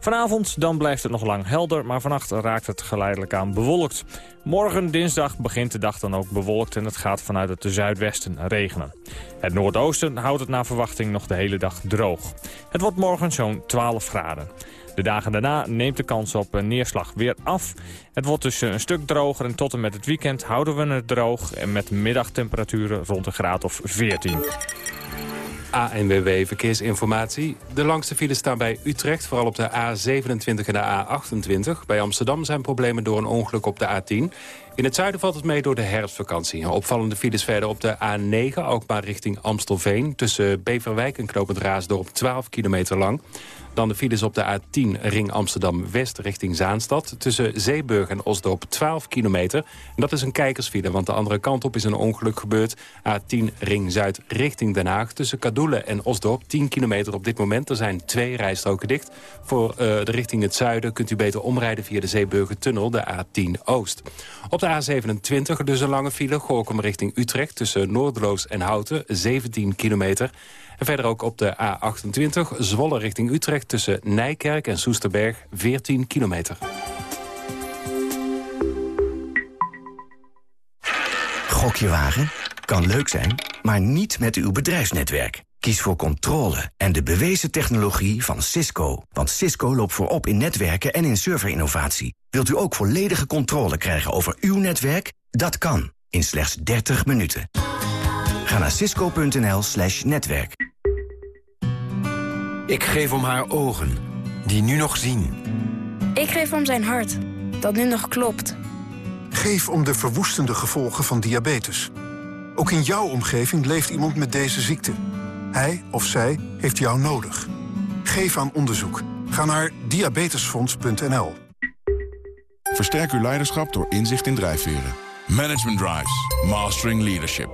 Vanavond dan blijft het nog lang helder, maar vannacht raakt het geleidelijk aan bewolkt. Morgen dinsdag begint de dag dan ook bewolkt en het gaat vanuit het zuidwesten regenen. Het noordoosten houdt het naar verwachting nog de hele dag droog. Het wordt morgen zo'n 12 graden. De dagen daarna neemt de kans op neerslag weer af. Het wordt dus een stuk droger en tot en met het weekend houden we het droog... en met middagtemperaturen rond een graad of 14. ANWB Verkeersinformatie. De langste files staan bij Utrecht, vooral op de A27 en de A28. Bij Amsterdam zijn problemen door een ongeluk op de A10. In het zuiden valt het mee door de herfstvakantie. Opvallende files verder op de A9, ook maar richting Amstelveen... tussen Beverwijk en het Raasdorp 12 kilometer lang. Dan de files op de A10 ring Amsterdam-West richting Zaanstad. Tussen Zeeburg en Osdorp 12 kilometer. En dat is een kijkersfile, want de andere kant op is een ongeluk gebeurd. A10 ring Zuid richting Den Haag. Tussen Kadoelen en Osdorp 10 kilometer op dit moment. Er zijn twee rijstroken dicht. Voor uh, de richting het zuiden kunt u beter omrijden via de Zeeburgertunnel, de A10 Oost. Op de A27 dus een lange file. Gorkum richting Utrecht tussen Noordloos en Houten, 17 kilometer. En verder ook op de A28 Zwolle richting Utrecht... tussen Nijkerk en Soesterberg, 14 kilometer. Gokje wagen? Kan leuk zijn, maar niet met uw bedrijfsnetwerk. Kies voor controle en de bewezen technologie van Cisco. Want Cisco loopt voorop in netwerken en in serverinnovatie. Wilt u ook volledige controle krijgen over uw netwerk? Dat kan, in slechts 30 minuten. Ga naar cisco.nl slash netwerk. Ik geef om haar ogen, die nu nog zien. Ik geef om zijn hart, dat nu nog klopt. Geef om de verwoestende gevolgen van diabetes. Ook in jouw omgeving leeft iemand met deze ziekte. Hij of zij heeft jou nodig. Geef aan onderzoek. Ga naar diabetesfonds.nl. Versterk uw leiderschap door inzicht in drijfveren. Management Drives. Mastering Leadership.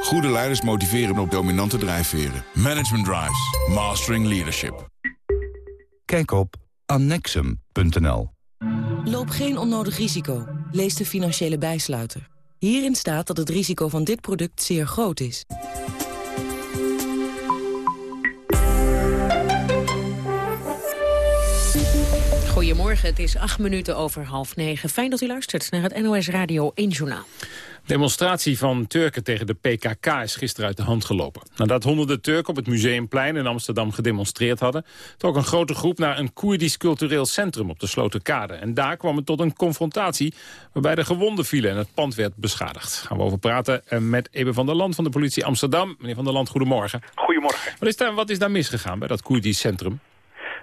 Goede leiders motiveren op dominante drijfveren. Management Drives. Mastering Leadership. Kijk op annexum.nl. Loop geen onnodig risico. Lees de financiële bijsluiter. Hierin staat dat het risico van dit product zeer groot is. Goedemorgen, het is acht minuten over half negen. Fijn dat u luistert naar het NOS Radio 1 Journaal. Demonstratie van Turken tegen de PKK is gisteren uit de hand gelopen. Nadat honderden Turken op het Museumplein in Amsterdam gedemonstreerd hadden... trok een grote groep naar een Koerdisch cultureel centrum op de Sloterkade. En daar kwam het tot een confrontatie waarbij de gewonden vielen en het pand werd beschadigd. Gaan we over praten eh, met Eben van der Land van de politie Amsterdam. Meneer van der Land, goedemorgen. Goedemorgen. Wat is daar, wat is daar misgegaan bij dat Koerdisch centrum?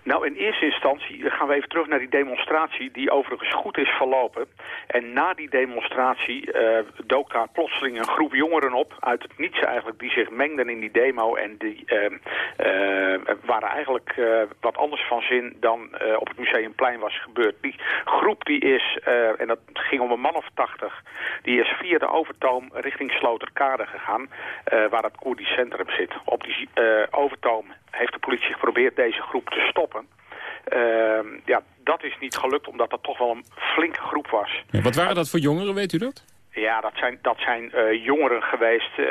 Nou, in eerste instantie gaan we even terug naar die demonstratie die overigens goed is verlopen. En na die demonstratie uh, dook daar plotseling een groep jongeren op, uit het niets eigenlijk, die zich mengden in die demo en die uh, uh, waren eigenlijk wat anders van zin dan op het Museumplein was gebeurd. Die groep die is, en dat ging om een man of tachtig, die is via de Overtoom richting Sloterkade gegaan, waar het Koerdisch Centrum zit. Op die Overtoom heeft de politie geprobeerd deze groep te stoppen. Ehm, ja, dat is niet gelukt omdat dat toch wel een flinke groep was. Ja, wat waren dat voor jongeren, weet u dat? Ja, dat zijn, dat zijn uh, jongeren geweest, uh,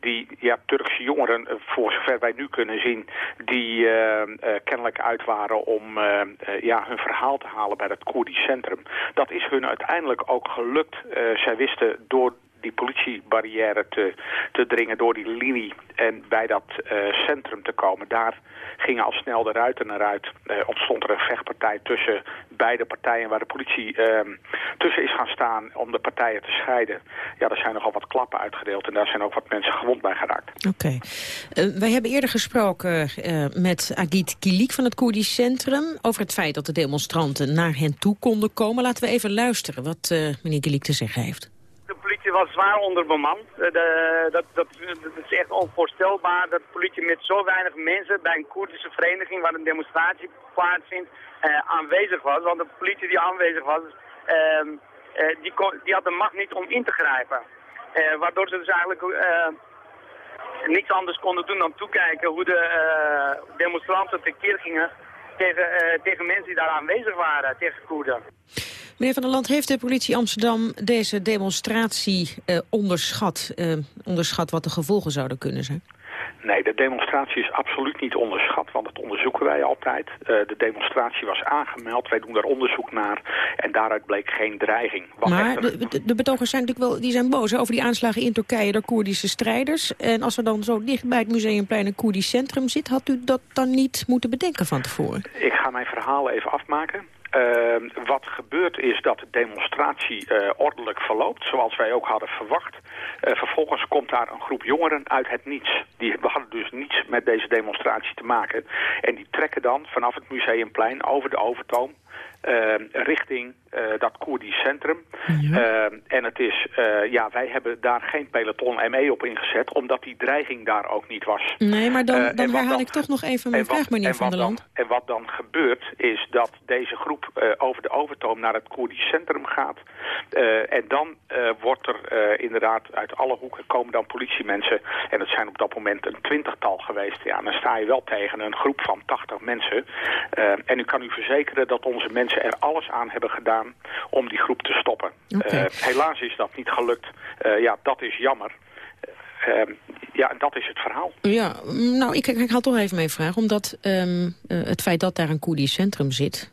die, ja, Turkse jongeren, uh, voor zover wij nu kunnen zien, die kennelijk uit waren om ja, hun verhaal te halen bij het Koerdisch centrum. Dat is hun uiteindelijk ook gelukt. zij wisten door die politiebarrière te, te dringen door die linie en bij dat uh, centrum te komen. Daar gingen al snel de ruiten naar uit. Uh, ontstond er een vechtpartij tussen beide partijen waar de politie uh, tussen is gaan staan om de partijen te scheiden. Ja, er zijn nogal wat klappen uitgedeeld en daar zijn ook wat mensen gewond bij geraakt. Oké. Uh, wij hebben eerder gesproken met Agit Kilik van het Koerdisch Centrum over het feit dat de demonstranten naar hen toe konden komen. Laten we even luisteren wat meneer Kilik te zeggen heeft was zwaar onderbemand. Uh, de, dat, dat, dat, is echt onvoorstelbaar dat de politie met zo weinig mensen bij een Koerdische vereniging waar een demonstratie plaatsvindt uh, aanwezig was. Want de politie die aanwezig was, uh, die, kon, die had de macht niet om in te grijpen. waardoor ze dus eigenlijk niets anders konden doen dan toekijken hoe de demonstranten tekeer gingen tegen, tegen mensen die daar aanwezig waren, tegen Koerden. Meneer Van der Land, heeft de politie Amsterdam deze demonstratie uh, onderschat? Uh, onderschat wat de gevolgen zouden kunnen zijn? Nee, de demonstratie is absoluut niet onderschat, want dat onderzoeken wij altijd. Uh, de demonstratie was aangemeld, wij doen daar onderzoek naar en daaruit bleek geen dreiging. Wat maar de, de, betogers zijn natuurlijk wel die zijn boos over die aanslagen in Turkije door Koerdische strijders. En als er dan zo dicht bij het Museumplein een Koerdisch centrum zit, had u dat dan niet moeten bedenken van tevoren? Ik ga mijn verhaal even afmaken. Uh, wat gebeurt is dat de demonstratie uh, ordelijk verloopt, zoals wij ook hadden verwacht. Uh, vervolgens komt daar een groep jongeren uit het niets. Die hadden dus niets met deze demonstratie te maken. En die trekken dan vanaf het Museumplein over de Overtoom richting uh, dat Koerdisch centrum. Ja. Uh, en het is, ja, wij hebben daar geen peloton ME op ingezet, omdat die dreiging daar ook niet was. Nee, maar dan, dan herhaal dan, ik toch nog even mijn vraag, meneer Van der Land. en wat dan gebeurt, is dat deze groep over de Overtoom naar het Koerdisch centrum gaat. en dan wordt er inderdaad uit alle hoeken komen dan politiemensen. En het zijn op dat moment een twintigtal geweest. Ja, dan sta je wel tegen een groep van 80 mensen. en ik kan u verzekeren dat onze mensen er alles aan hebben gedaan om die groep te stoppen. Okay. Uh, helaas is dat niet gelukt. Uh, ja, dat is jammer. Uh, ja, en dat is het verhaal. Ja, nou, ik, ik haal toch even mee vragen. Omdat um, het feit dat daar een Koerdisch centrum zit...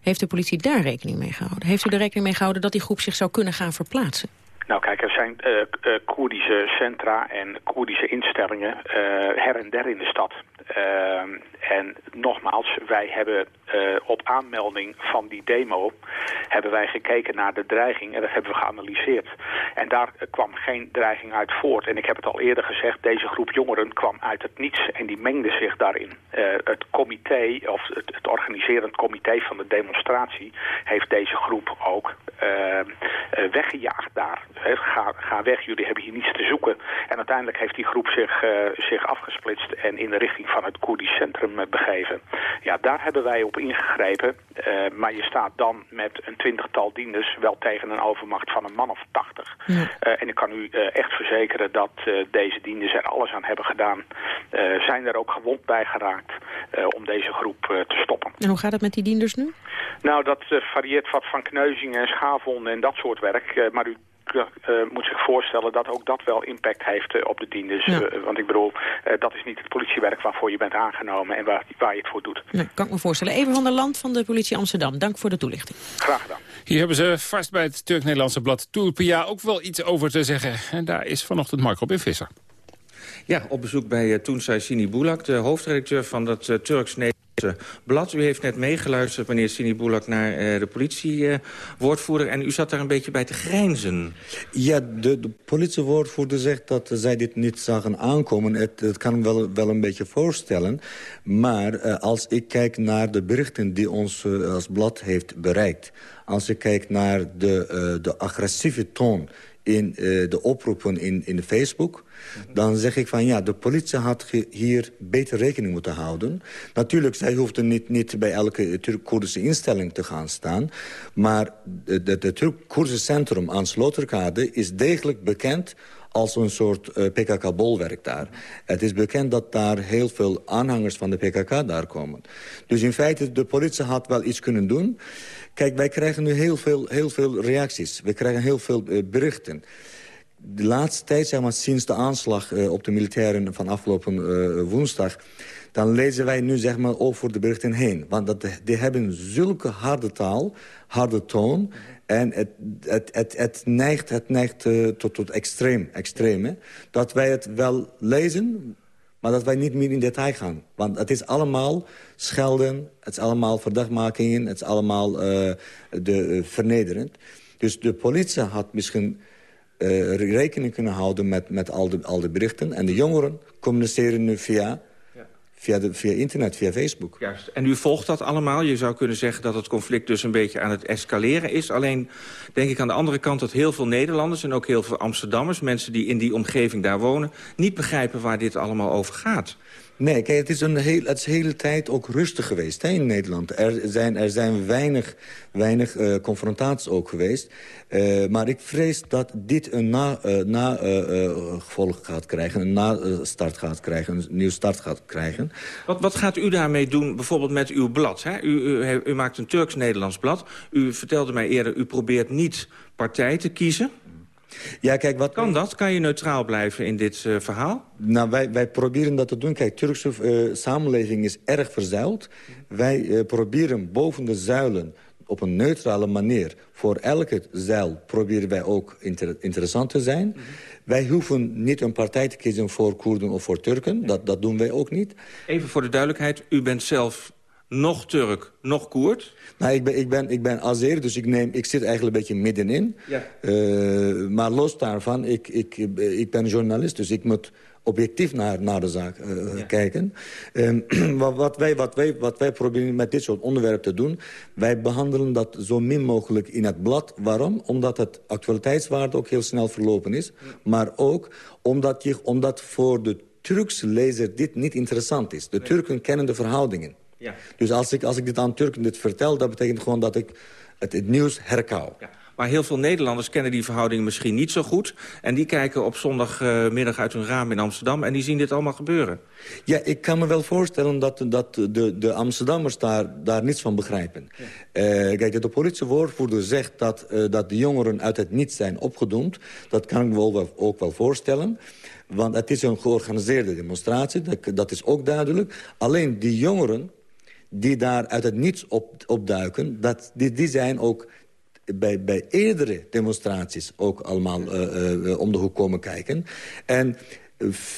heeft de politie daar rekening mee gehouden? Heeft u er rekening mee gehouden dat die groep zich zou kunnen gaan verplaatsen? Nou kijk, er zijn uh, Koerdische centra en Koerdische instellingen uh, her en der in de stad. en nogmaals, wij hebben op aanmelding van die demo... hebben wij gekeken naar de dreiging en dat hebben we geanalyseerd. En daar kwam geen dreiging uit voort. En ik heb het al eerder gezegd, deze groep jongeren kwam uit het niets... en die mengde zich daarin. het comité, of het, het, organiserend comité van de demonstratie... heeft deze groep ook weggejaagd daar ga, ga weg, jullie hebben hier niets te zoeken. En uiteindelijk heeft die groep zich, uh, zich afgesplitst en in de richting van het Koerdisch centrum uh, begeven. Ja, daar hebben wij op ingegrepen. Uh, maar je staat dan met een twintigtal dienders wel tegen een overmacht van een man of tachtig. Ja. en ik kan u echt verzekeren dat deze dienders er alles aan hebben gedaan. zijn er ook gewond bij geraakt om deze groep te stoppen. En hoe gaat het met die dienders nu? Nou, dat varieert wat van kneuzingen en schaafwonden en dat soort werk. maar u moet zich voorstellen dat ook dat wel impact heeft uh, op de dienders. Ja. Uh, want ik bedoel, dat is niet het politiewerk waarvoor je bent aangenomen en waar, waar je het voor doet. Nee, kan ik me voorstellen. Even van der Land van de politie Amsterdam. Dank voor de toelichting. Graag gedaan. Hier hebben ze vast bij het Turk-Nederlandse blad Tourpia ook wel iets over te zeggen. En daar is vanochtend Mark Robin Visser. Ja, op bezoek bij uh, Toensai Sini Bulak, de hoofdredacteur van dat uh, Turks-Nederlandse blad. U heeft net meegeluisterd, meneer Sini Bulak, naar uh, de politiewoordvoerder. en u zat daar een beetje bij te grijnzen. Ja, de, de politiewoordvoerder zegt dat zij dit niet zagen aankomen. Het, het kan wel, wel een beetje voorstellen. Maar als ik kijk naar de berichten die ons als blad heeft bereikt... als ik kijk naar de, de agressieve toon in de oproepen in, in Facebook dan zeg ik van ja, de politie had hier beter rekening moeten houden. Natuurlijk, zij hoefden niet, niet bij elke Turk-Koerdische instelling te gaan staan. Maar het Turk-Koerdische centrum aan Sloterkade is degelijk bekend als een soort uh, PKK-bolwerk daar. Het is bekend dat daar heel veel aanhangers van de PKK daar komen. Dus in feite, de politie had wel iets kunnen doen. Kijk, wij krijgen nu heel veel, heel veel reacties. We krijgen heel veel uh, berichten. De laatste tijd, zeg maar, sinds de aanslag uh, op de militairen van afgelopen uh, woensdag... dan lezen wij nu zeg maar, over de berichten heen. Want dat, die hebben zulke harde taal, harde toon... En het, het, het, het neigt, het neigt uh, tot, tot extreem, extreem dat wij het wel lezen, maar dat wij niet meer in detail gaan. Want het is allemaal schelden, het is allemaal verdachtmakingen... het is allemaal de, vernederend. Dus de politie had misschien uh, rekening kunnen houden met, met al, de, al de berichten. En de jongeren communiceren nu via Via, de, via internet, via Facebook. Juist. En u volgt dat allemaal. Je zou kunnen zeggen dat het conflict dus een beetje aan het escaleren is. Alleen denk ik aan de andere kant dat heel veel Nederlanders... en ook heel veel Amsterdammers, mensen die in die omgeving daar wonen... niet begrijpen waar dit allemaal over gaat. Nee, kijk, het is, een heel, het is hele tijd ook rustig geweest hè, in Nederland. Er zijn, er zijn weinig, weinig uh, confrontaties ook geweest. Uh, maar ik vrees dat dit een na-gevolg na, uh, gaat krijgen. Een na-start gaat krijgen, een nieuw start gaat krijgen. Wat, wat gaat u daarmee doen, bijvoorbeeld met uw blad? Hè? U, u, u maakt een Turks-Nederlands blad. U vertelde mij eerder, u probeert niet partij te kiezen. Ja, kijk, wat kan dat? Kan je neutraal blijven in dit uh, verhaal? Nou, wij, wij proberen dat te doen. Kijk, Turkse uh, samenleving is erg verzuild. Wij uh, proberen boven de zuilen op een neutrale manier... voor elke zuil proberen wij ook inter interessant te zijn. Mm -hmm. Wij hoeven niet een partij te kiezen voor Koerden of voor Turken. Nee. Dat, dat doen wij ook niet. Even voor de duidelijkheid, u bent zelf nog Turk, nog Koerd? Nou, ik ben, ik ben, ik ben Azer, dus ik, neem, ik zit eigenlijk een beetje middenin. Ja. Uh, maar los daarvan, ik, ik, ik ben journalist, dus ik moet objectief naar, naar de zaak uh, ja. kijken. *clears throat* Um, wat, wij, wat, wij, wat wij proberen met dit soort onderwerpen te doen... wij behandelen dat zo min mogelijk in het blad. Waarom? Omdat het actualiteitswaarde ook heel snel verlopen is. Ja. Maar ook omdat, je, omdat voor de Turkse lezer dit niet interessant is. De. Turken kennen de verhoudingen. Ja. Dus als ik, als ik dit aan Turken dit vertel, dat betekent gewoon dat ik het, het nieuws herkauw. Ja. Maar heel veel Nederlanders kennen die verhoudingen misschien niet zo goed. En die kijken op zondagmiddag uit hun raam in Amsterdam... en die zien dit allemaal gebeuren. Ja, ik kan me wel voorstellen dat, dat de, de Amsterdammers daar, daar niets van begrijpen. Ja. Uh, kijk, de politiewoordvoerder zegt dat, uh, dat de jongeren uit het niets zijn opgedoemd. Dat kan ik me wel, ook wel voorstellen. Want het is een georganiseerde demonstratie, dat, dat is ook duidelijk. Alleen die jongeren die daar uit het niets op, opduiken... Dat, die, die zijn ook bij, bij eerdere demonstraties ook allemaal uh, uh, om de hoek komen kijken. En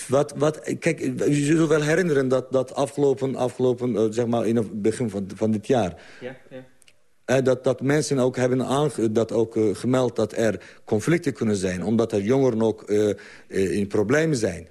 wat, wat, kijk, je zult wel herinneren dat, dat afgelopen, afgelopen uh, zeg maar in het begin van, van dit jaar... Ja, ja. Dat, dat mensen ook hebben aange, dat ook, uh, gemeld dat er conflicten kunnen zijn. Omdat er jongeren ook uh, uh, in problemen zijn.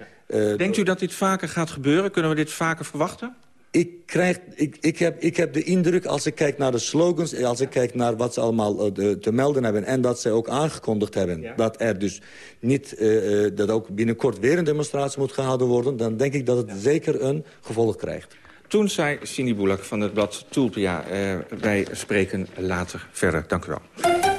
Denkt u dat dit vaker gaat gebeuren? Kunnen we dit vaker verwachten? Ik, krijg, ik, ik, heb, ik heb de indruk, als ik kijk naar de slogans... als ik kijk naar wat ze allemaal uh, de, te melden hebben... en dat ze ook aangekondigd hebben... Ja. dat er dus niet, uh, dat ook binnenkort weer een demonstratie moet gehouden worden... dan denk ik dat het ja. zeker een gevolg krijgt. Toen zei Sini Boulak van het blad Tulpia... Uh, wij spreken later verder. Dank u wel.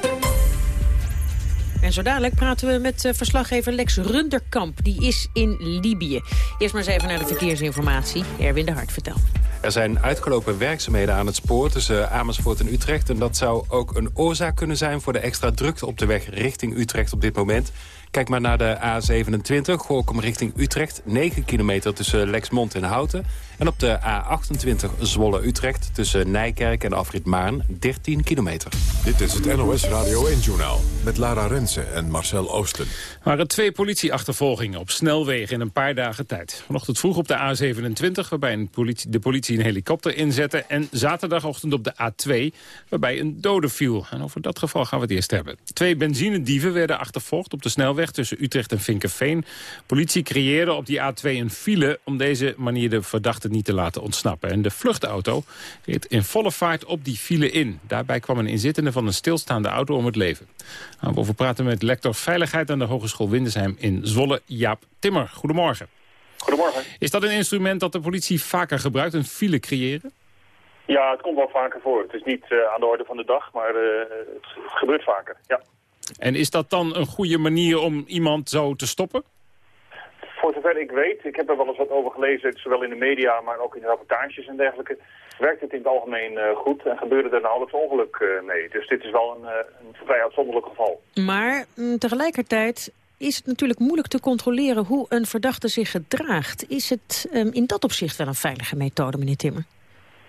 En zo dadelijk praten we met uh, verslaggever Lex Runderkamp. Die is in Libië. Eerst maar eens even naar de verkeersinformatie. Erwin de Hart, vertel. Er zijn uitgelopen werkzaamheden aan het spoor tussen Amersfoort en Utrecht. En dat zou ook een oorzaak kunnen zijn voor de extra drukte op de weg richting Utrecht op dit moment. Kijk maar naar de A27, Gorkum richting Utrecht. 9 kilometer tussen Lexmond en Houten. En op de A28 Zwolle-Utrecht tussen Nijkerk en Afrit Maarn 13 kilometer. Dit is het NOS Radio 1-journaal met Lara Rensen en Marcel Oosten. Er waren twee politieachtervolgingen op snelwegen in een paar dagen tijd. Vanochtend vroeg op de A27, waarbij een politie, de politie een helikopter inzette... en zaterdagochtend op de A2, waarbij een dode viel. En over dat geval gaan we het eerst hebben. Twee benzinedieven werden achtervolgd op de snelweg tussen Utrecht en Vinkenveen. Politie creëerde op die A2 een file om deze manier de verdachte niet te laten ontsnappen. En de vluchtauto reed in volle vaart op die file in. Daarbij kwam een inzittende van een stilstaande auto om het leven. Gaan we over praten met lector Veiligheid aan de Hogeschool Windesheim in Zwolle, Jaap Timmer. Goedemorgen. Goedemorgen. Is dat een instrument dat de politie vaker gebruikt, een file creëren? Ja, het komt wel vaker voor. Het is niet uh, aan de orde van de dag, maar uh, het, het, gebeurt vaker, ja. En is dat dan een goede manier om iemand zo te stoppen? Voor zover ik weet, ik heb er wel eens wat over gelezen, zowel in de media, maar ook in rapportages en dergelijke, werkt het in het algemeen uh, goed en gebeurde er nauwelijks ongeluk uh, mee. Dus dit is wel een, uh, een vrij uitzonderlijk geval. Maar mm, tegelijkertijd is het natuurlijk moeilijk te controleren hoe een verdachte zich gedraagt. Is het um, in dat opzicht wel een veilige methode, meneer Timmer?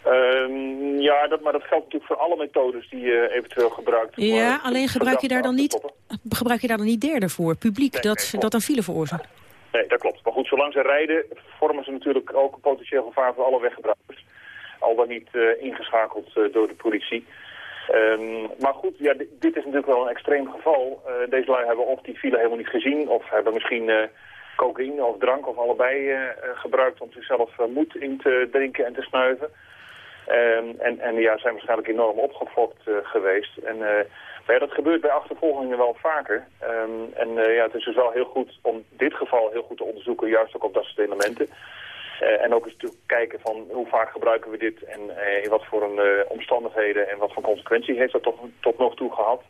Um, ja, dat, maar dat geldt natuurlijk voor alle methodes die je eventueel gebruikt. Ja, alleen gebruik je, daar dan niet, gebruik je daar dan niet derde voor, publiek, nee, dat, nee, dat een file veroorzaakt? Nee, dat klopt. Maar goed, zolang ze rijden, vormen ze natuurlijk ook een potentieel gevaar voor alle weggebruikers. Al dan niet uh, ingeschakeld uh, door de politie. Um, maar goed, ja, dit, is natuurlijk wel een extreem geval. Uh, deze lui hebben of die file helemaal niet gezien... of hebben misschien cocaïne of drank of allebei gebruikt... om zichzelf moed in te drinken en te snuiven. Um, en, en ja, zijn waarschijnlijk enorm opgefokt geweest. En maar ja, dat gebeurt bij achtervolgingen wel vaker. Um, en uh, ja, het is dus wel heel goed om dit geval heel goed te onderzoeken, juist ook op dat soort elementen. Uh, en ook eens te kijken van hoe vaak gebruiken we dit en uh, in wat voor een, omstandigheden en wat voor consequenties heeft dat tot, tot nog toe gehad.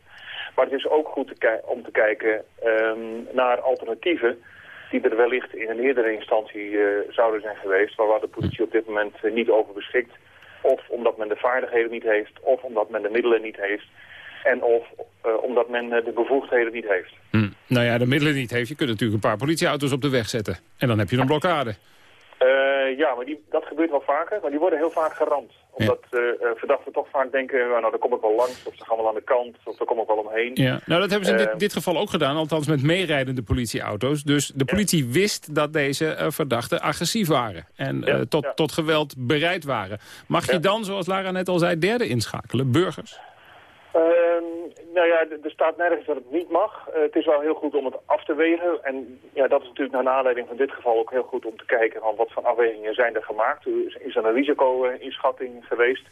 Maar het is ook goed om te kijken um, naar alternatieven die er wellicht in een eerdere instantie zouden zijn geweest, waar, waar de politie op dit moment niet over beschikt. Of omdat men de vaardigheden niet heeft, of omdat men de middelen niet heeft. En of uh, omdat men uh, de bevoegdheden niet heeft. Hm. Nou ja, de middelen niet heeft. Je kunt natuurlijk een paar politieauto's op de weg zetten. En dan heb je een blokkade. Uh, ja, maar die, dat gebeurt wel vaker. Maar die worden heel vaak geramd. Omdat ja. verdachten toch vaak denken, nou daar kom ik wel langs. Of ze gaan wel aan de kant. Of daar kom ik wel omheen. Ja. Nou, dat hebben ze in dit, dit, geval ook gedaan. Althans met meerijdende politieauto's. Dus de politie ja. wist dat deze verdachten agressief waren. En ja. tot, tot geweld bereid waren. Mag je dan, zoals Lara net al zei, derde inschakelen? Burgers? Uh, nou ja, er staat nergens dat het niet mag. Uh, het is wel heel goed om het af te wegen. En ja, dat is natuurlijk naar aanleiding van dit geval ook heel goed om te kijken van wat voor afwegingen zijn er gemaakt. Is er een risico-inschatting geweest?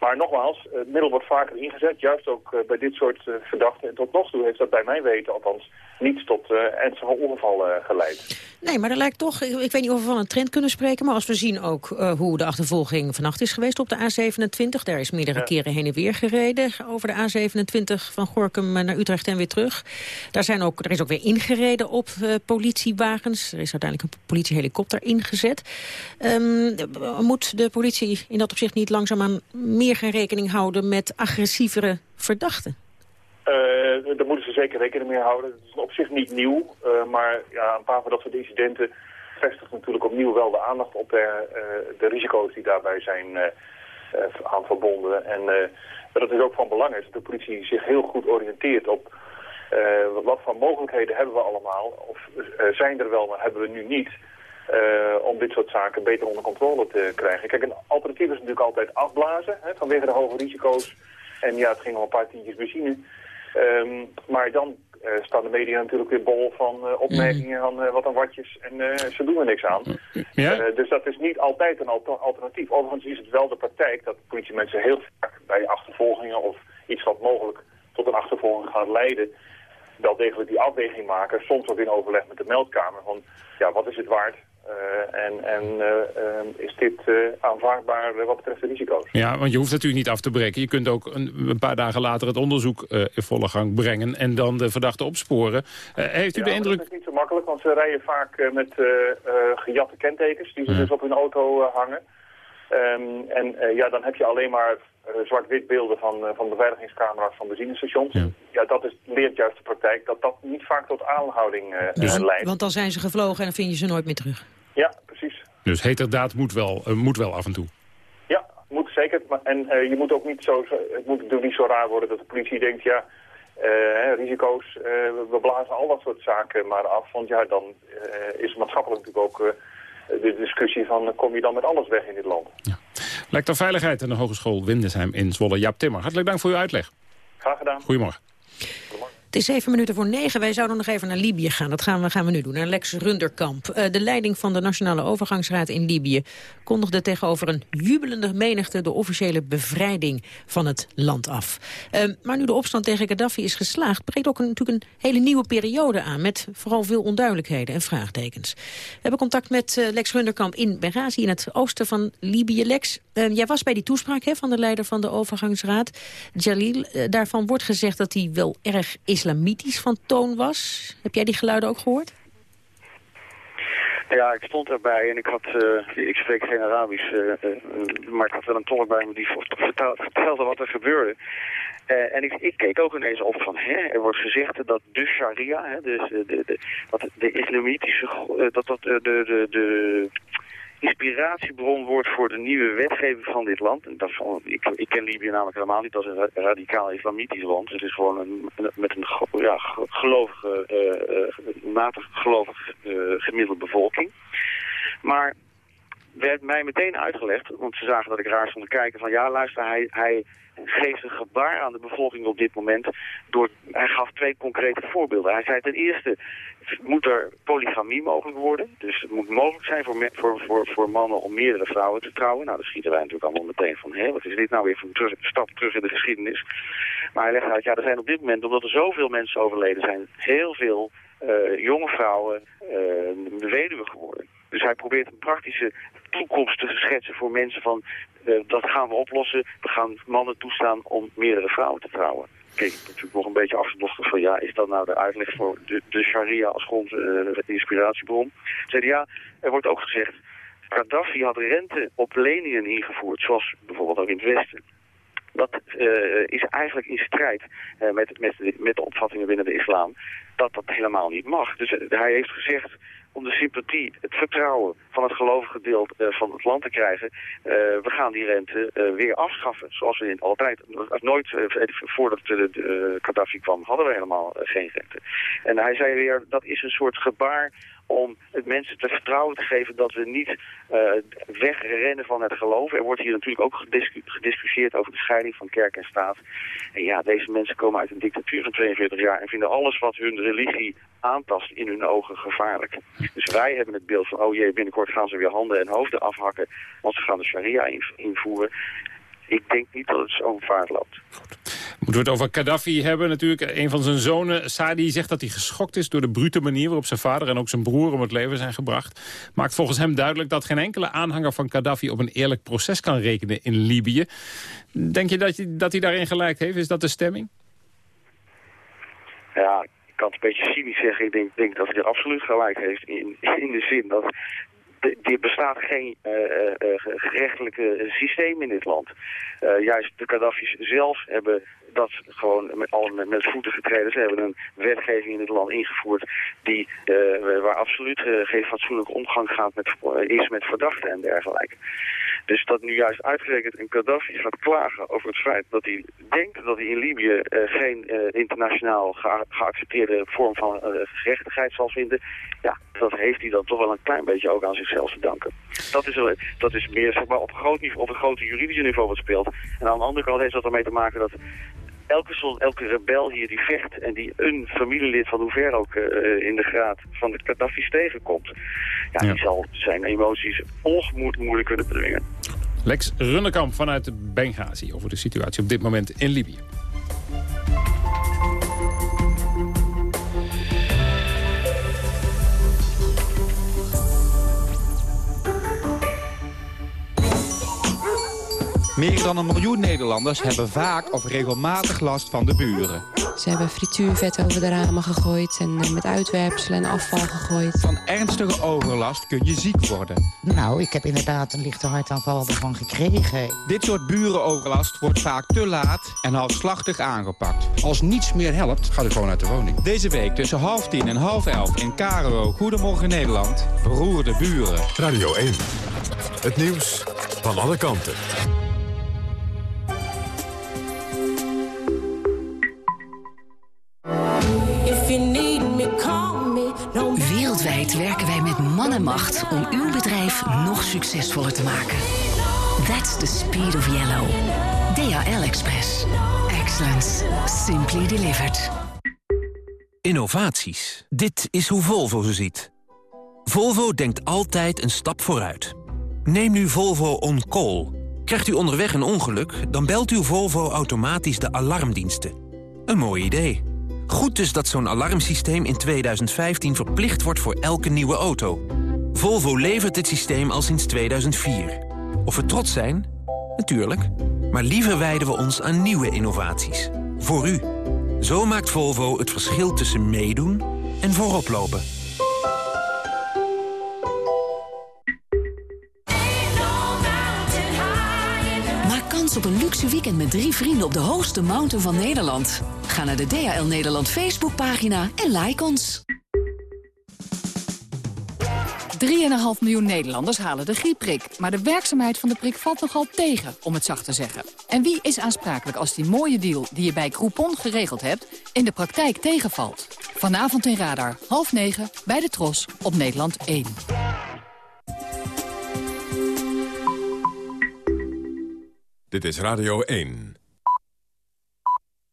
Maar nogmaals, het middel wordt vaker ingezet, juist ook uh, bij dit soort uh, verdachten. En tot nog toe heeft dat bij mijn weten althans niet tot ernstige ongevallen geleid. Nee, maar er lijkt toch, ik, ik, weet niet of we van een trend kunnen spreken... maar als we zien ook hoe de achtervolging vannacht is geweest op de A27... daar is meerdere ja. keren heen en weer gereden over de A27 van Gorkum naar Utrecht en weer terug. Daar zijn ook, er is ook weer ingereden op politiewagens. Er is uiteindelijk een politiehelikopter ingezet. Um, moet de politie in dat opzicht niet langzaamaan meer meer rekening houden met agressievere verdachten? Uh, daar moeten ze zeker rekening mee houden. Het is op zich niet nieuw, uh, maar ja, een paar van dat soort incidenten vestigt natuurlijk opnieuw wel de aandacht op de, uh, de risico's die daarbij zijn aan verbonden. En dat is ook van belang is dat de politie zich heel goed oriënteert op wat voor mogelijkheden hebben we allemaal, of zijn er wel, maar hebben we nu niet. Uh, om dit soort zaken beter onder controle te krijgen. Kijk, een alternatief is natuurlijk altijd afblazen, hè, vanwege de hoge risico's. En ja, het ging om een paar tientjes benzine. Um, maar dan uh, staan de media natuurlijk weer bol van uh, opmerkingen van wat een watjes en ze doen er niks aan. Ja? dus dat is niet altijd een alternatief. Overigens is het wel de praktijk dat politiemensen heel vaak bij achtervolgingen of iets wat mogelijk tot een achtervolging gaat leiden, wel degelijk die afweging maken, soms ook in overleg met de meldkamer van ja, wat is het waard en en uh, is dit uh, aanvaardbaar wat betreft de risico's? Ja, want je hoeft natuurlijk niet af te breken. Je kunt ook een, een paar dagen later het onderzoek in volle gang brengen... en dan de verdachte opsporen. heeft u ja, de indruk... dat is niet zo makkelijk, want ze rijden vaak met gejatte kentekens... die ze dus op hun auto hangen. Um, en ja, dan heb je alleen maar zwart-wit beelden van, van beveiligingscamera's van benzinestations. Ja. ja, dat is, leert juist de praktijk dat dat niet vaak tot aanhouding dus, leidt. Want dan zijn ze gevlogen en dan vind je ze nooit meer terug. Ja, precies. Dus heterdaad moet wel, uh, moet wel af en toe. Ja, moet zeker. En uh, je moet ook niet zo, het moet natuurlijk niet zo raar worden dat de politie denkt, ja, uh, risico's, we blazen al dat soort zaken maar af. Want ja, dan is het maatschappelijk natuurlijk ook de discussie van, kom je dan met alles weg in dit land? Ja. Lector Veiligheid aan de Hogeschool Windesheim in Zwolle. Jaap Timmer, hartelijk dank voor uw uitleg. Graag gedaan. Goedemorgen. Het is zeven minuten voor negen. Wij zouden nog even naar Libië gaan. Dat gaan we, gaan we nu doen, naar Lex Runderkamp. Uh, de leiding van de Nationale Overgangsraad in Libië... kondigde tegenover een jubelende menigte... de officiële bevrijding van het land af. Uh, maar nu de opstand tegen Gaddafi is geslaagd... breekt ook een, natuurlijk een hele nieuwe periode aan... met vooral veel onduidelijkheden en vraagtekens. We hebben contact met uh, Lex Runderkamp in Benghazi... in het oosten van Libië. Lex, jij was bij die toespraak hè, van de leider van de Overgangsraad, Jalil. daarvan wordt gezegd dat hij wel erg is islamitisch van toon was. Heb jij die geluiden ook gehoord? Ja, ik stond erbij en ik had, uh, ik spreek geen Arabisch, uh, uh, maar ik had wel een tolk bij me die vertelde wat er gebeurde. en ik, ik, keek ook ineens op van, hè, er wordt gezegd dat de sharia, hè, dus de, de, de islamitische, dat dat de, de, de inspiratiebron wordt voor de nieuwe wetgeving van dit land. En dat ik, ik ken Libië namelijk helemaal niet als een radicaal islamitisch land. Het is gewoon een, met een ja, gelovige, uh, matig gelovige uh, gemiddelde bevolking. Maar werd mij meteen uitgelegd, want ze zagen dat ik raar stond te kijken, van ja luister, hij, hij geeft een gebaar aan de bevolking op dit moment. Door, hij gaf twee concrete voorbeelden. Hij zei ten eerste moet er polygamie mogelijk worden. Dus het moet mogelijk zijn voor, voor, voor, mannen om meerdere vrouwen te trouwen. Nou, dan schieten wij natuurlijk allemaal meteen van, hé, wat is dit nou weer voor een stap terug in de geschiedenis. Maar hij legt uit, ja, er zijn op dit moment, omdat er zoveel mensen overleden zijn, heel veel uh, jonge vrouwen uh, weduwe geworden. Dus hij probeert een praktische toekomst te schetsen voor mensen van... Uh, dat gaan we oplossen, we gaan mannen toestaan om meerdere vrouwen te trouwen. Kijk, natuurlijk nog een beetje afgedochtig van... ja, is dat nou de uitleg voor de, de sharia als grond, uh, inspiratiebron? Zei ja, er wordt ook gezegd... Gaddafi had rente op leningen ingevoerd, zoals bijvoorbeeld ook in het Westen dat uh, is eigenlijk in strijd met, met, met de opvattingen binnen de islam. Dat dat helemaal niet mag. Dus hij heeft gezegd, om de sympathie, het vertrouwen van het gelovige deel van het land te krijgen. we gaan die rente weer afschaffen. Zoals we in altijd, nooit voordat de, Gaddafi kwam, hadden we helemaal geen rente. En hij zei weer, dat is een soort gebaar om het mensen te vertrouwen te geven dat we niet uh, wegrennen van het geloof. Er wordt hier natuurlijk ook gediscu gediscussieerd over de scheiding van kerk en staat. En ja, deze mensen komen uit een dictatuur van 42 jaar en vinden alles wat hun religie aantast in hun ogen gevaarlijk. Dus wij hebben het beeld van, oh jee, binnenkort gaan ze weer handen en hoofden afhakken, want ze gaan de sharia invoeren. Ik denk niet dat het zo vaart loopt. Moeten we het over Gaddafi hebben natuurlijk. Een van zijn zonen, Sadi, zegt dat hij geschokt is... door de brute manier waarop zijn vader en ook zijn broer om het leven zijn gebracht. Maakt volgens hem duidelijk dat geen enkele aanhanger van Gaddafi... op een eerlijk proces kan rekenen in Libië. Denk je dat, hij, dat hij daarin gelijk heeft? Is dat de stemming? Ja, ik kan het een beetje cynisch zeggen. Ik denk, denk dat hij er absoluut gelijk heeft. In, in de zin dat er bestaat geen uh, gerechtelijke systeem in dit land. Juist de Gaddafi's zelf hebben dat gewoon met, al met, voeten getreden. Ze hebben een wetgeving in het land ingevoerd die, waar absoluut geen fatsoenlijke omgang gaat met, is met verdachten en dergelijke. Dus dat nu juist uitgerekend een Gaddafi gaat klagen over het feit dat hij denkt dat hij in Libië uh, geen uh, internationaal ge geaccepteerde vorm van uh, gerechtigheid zal vinden. Ja, dat heeft hij dan toch wel een klein beetje ook aan zichzelf te danken. Dat is, dat is meer zeg maar, op, groot niveau, op een grote juridische niveau wat speelt. En aan de andere kant heeft dat ermee te maken dat elke, elke rebel hier die vecht en die een familielid van hoe ver ook uh, in de graad van de Gaddafi's tegenkomt, ja, ja, die zal zijn emoties ongemoed moeilijk kunnen bedwingen. Lex Runnekamp vanuit Benghazi over de situatie op dit moment in Libië. Meer dan een miljoen Nederlanders hebben vaak of regelmatig last van de buren. Ze hebben frituurvet over de ramen gegooid en met uitwerpselen en afval gegooid. Van ernstige overlast kun je ziek worden. Nou, ik heb inderdaad een lichte hartaanval ervan gekregen. Dit soort burenoverlast wordt vaak te laat en halfslachtig aangepakt. Als niets meer helpt, gaat u gewoon uit de woning. Deze week tussen half tien en half elf in Karo, Goedemorgen Nederland, beroerde buren. Radio 1, het nieuws van alle kanten. Succesvoller te maken. That's the speed of yellow. DHL Express. Excellence. Simply delivered. Innovaties. Dit is hoe Volvo ze ziet. Volvo denkt altijd een stap vooruit. Neem nu Volvo On Call. Krijgt u onderweg een ongeluk, dan belt uw Volvo automatisch de alarmdiensten. Een mooi idee. Goed dus dat zo'n alarmsysteem in 2015 verplicht wordt voor elke nieuwe auto. Volvo levert dit systeem al sinds 2004. Of we trots zijn? Natuurlijk. Maar liever wijden we ons aan nieuwe innovaties. Voor u. Zo maakt Volvo het verschil tussen meedoen en voorop lopen. Maak kans op een luxe weekend met drie vrienden op de hoogste mountain van Nederland. Ga naar de DHL Nederland Facebookpagina en like ons. 3,5 miljoen Nederlanders halen de griepprik. Maar de werkzaamheid van de prik valt nogal tegen, om het zacht te zeggen. En wie is aansprakelijk als die mooie deal die je bij Groupon geregeld hebt... in de praktijk tegenvalt? Vanavond in Radar, half negen, bij de Tros, op Nederland 1. Dit is Radio 1.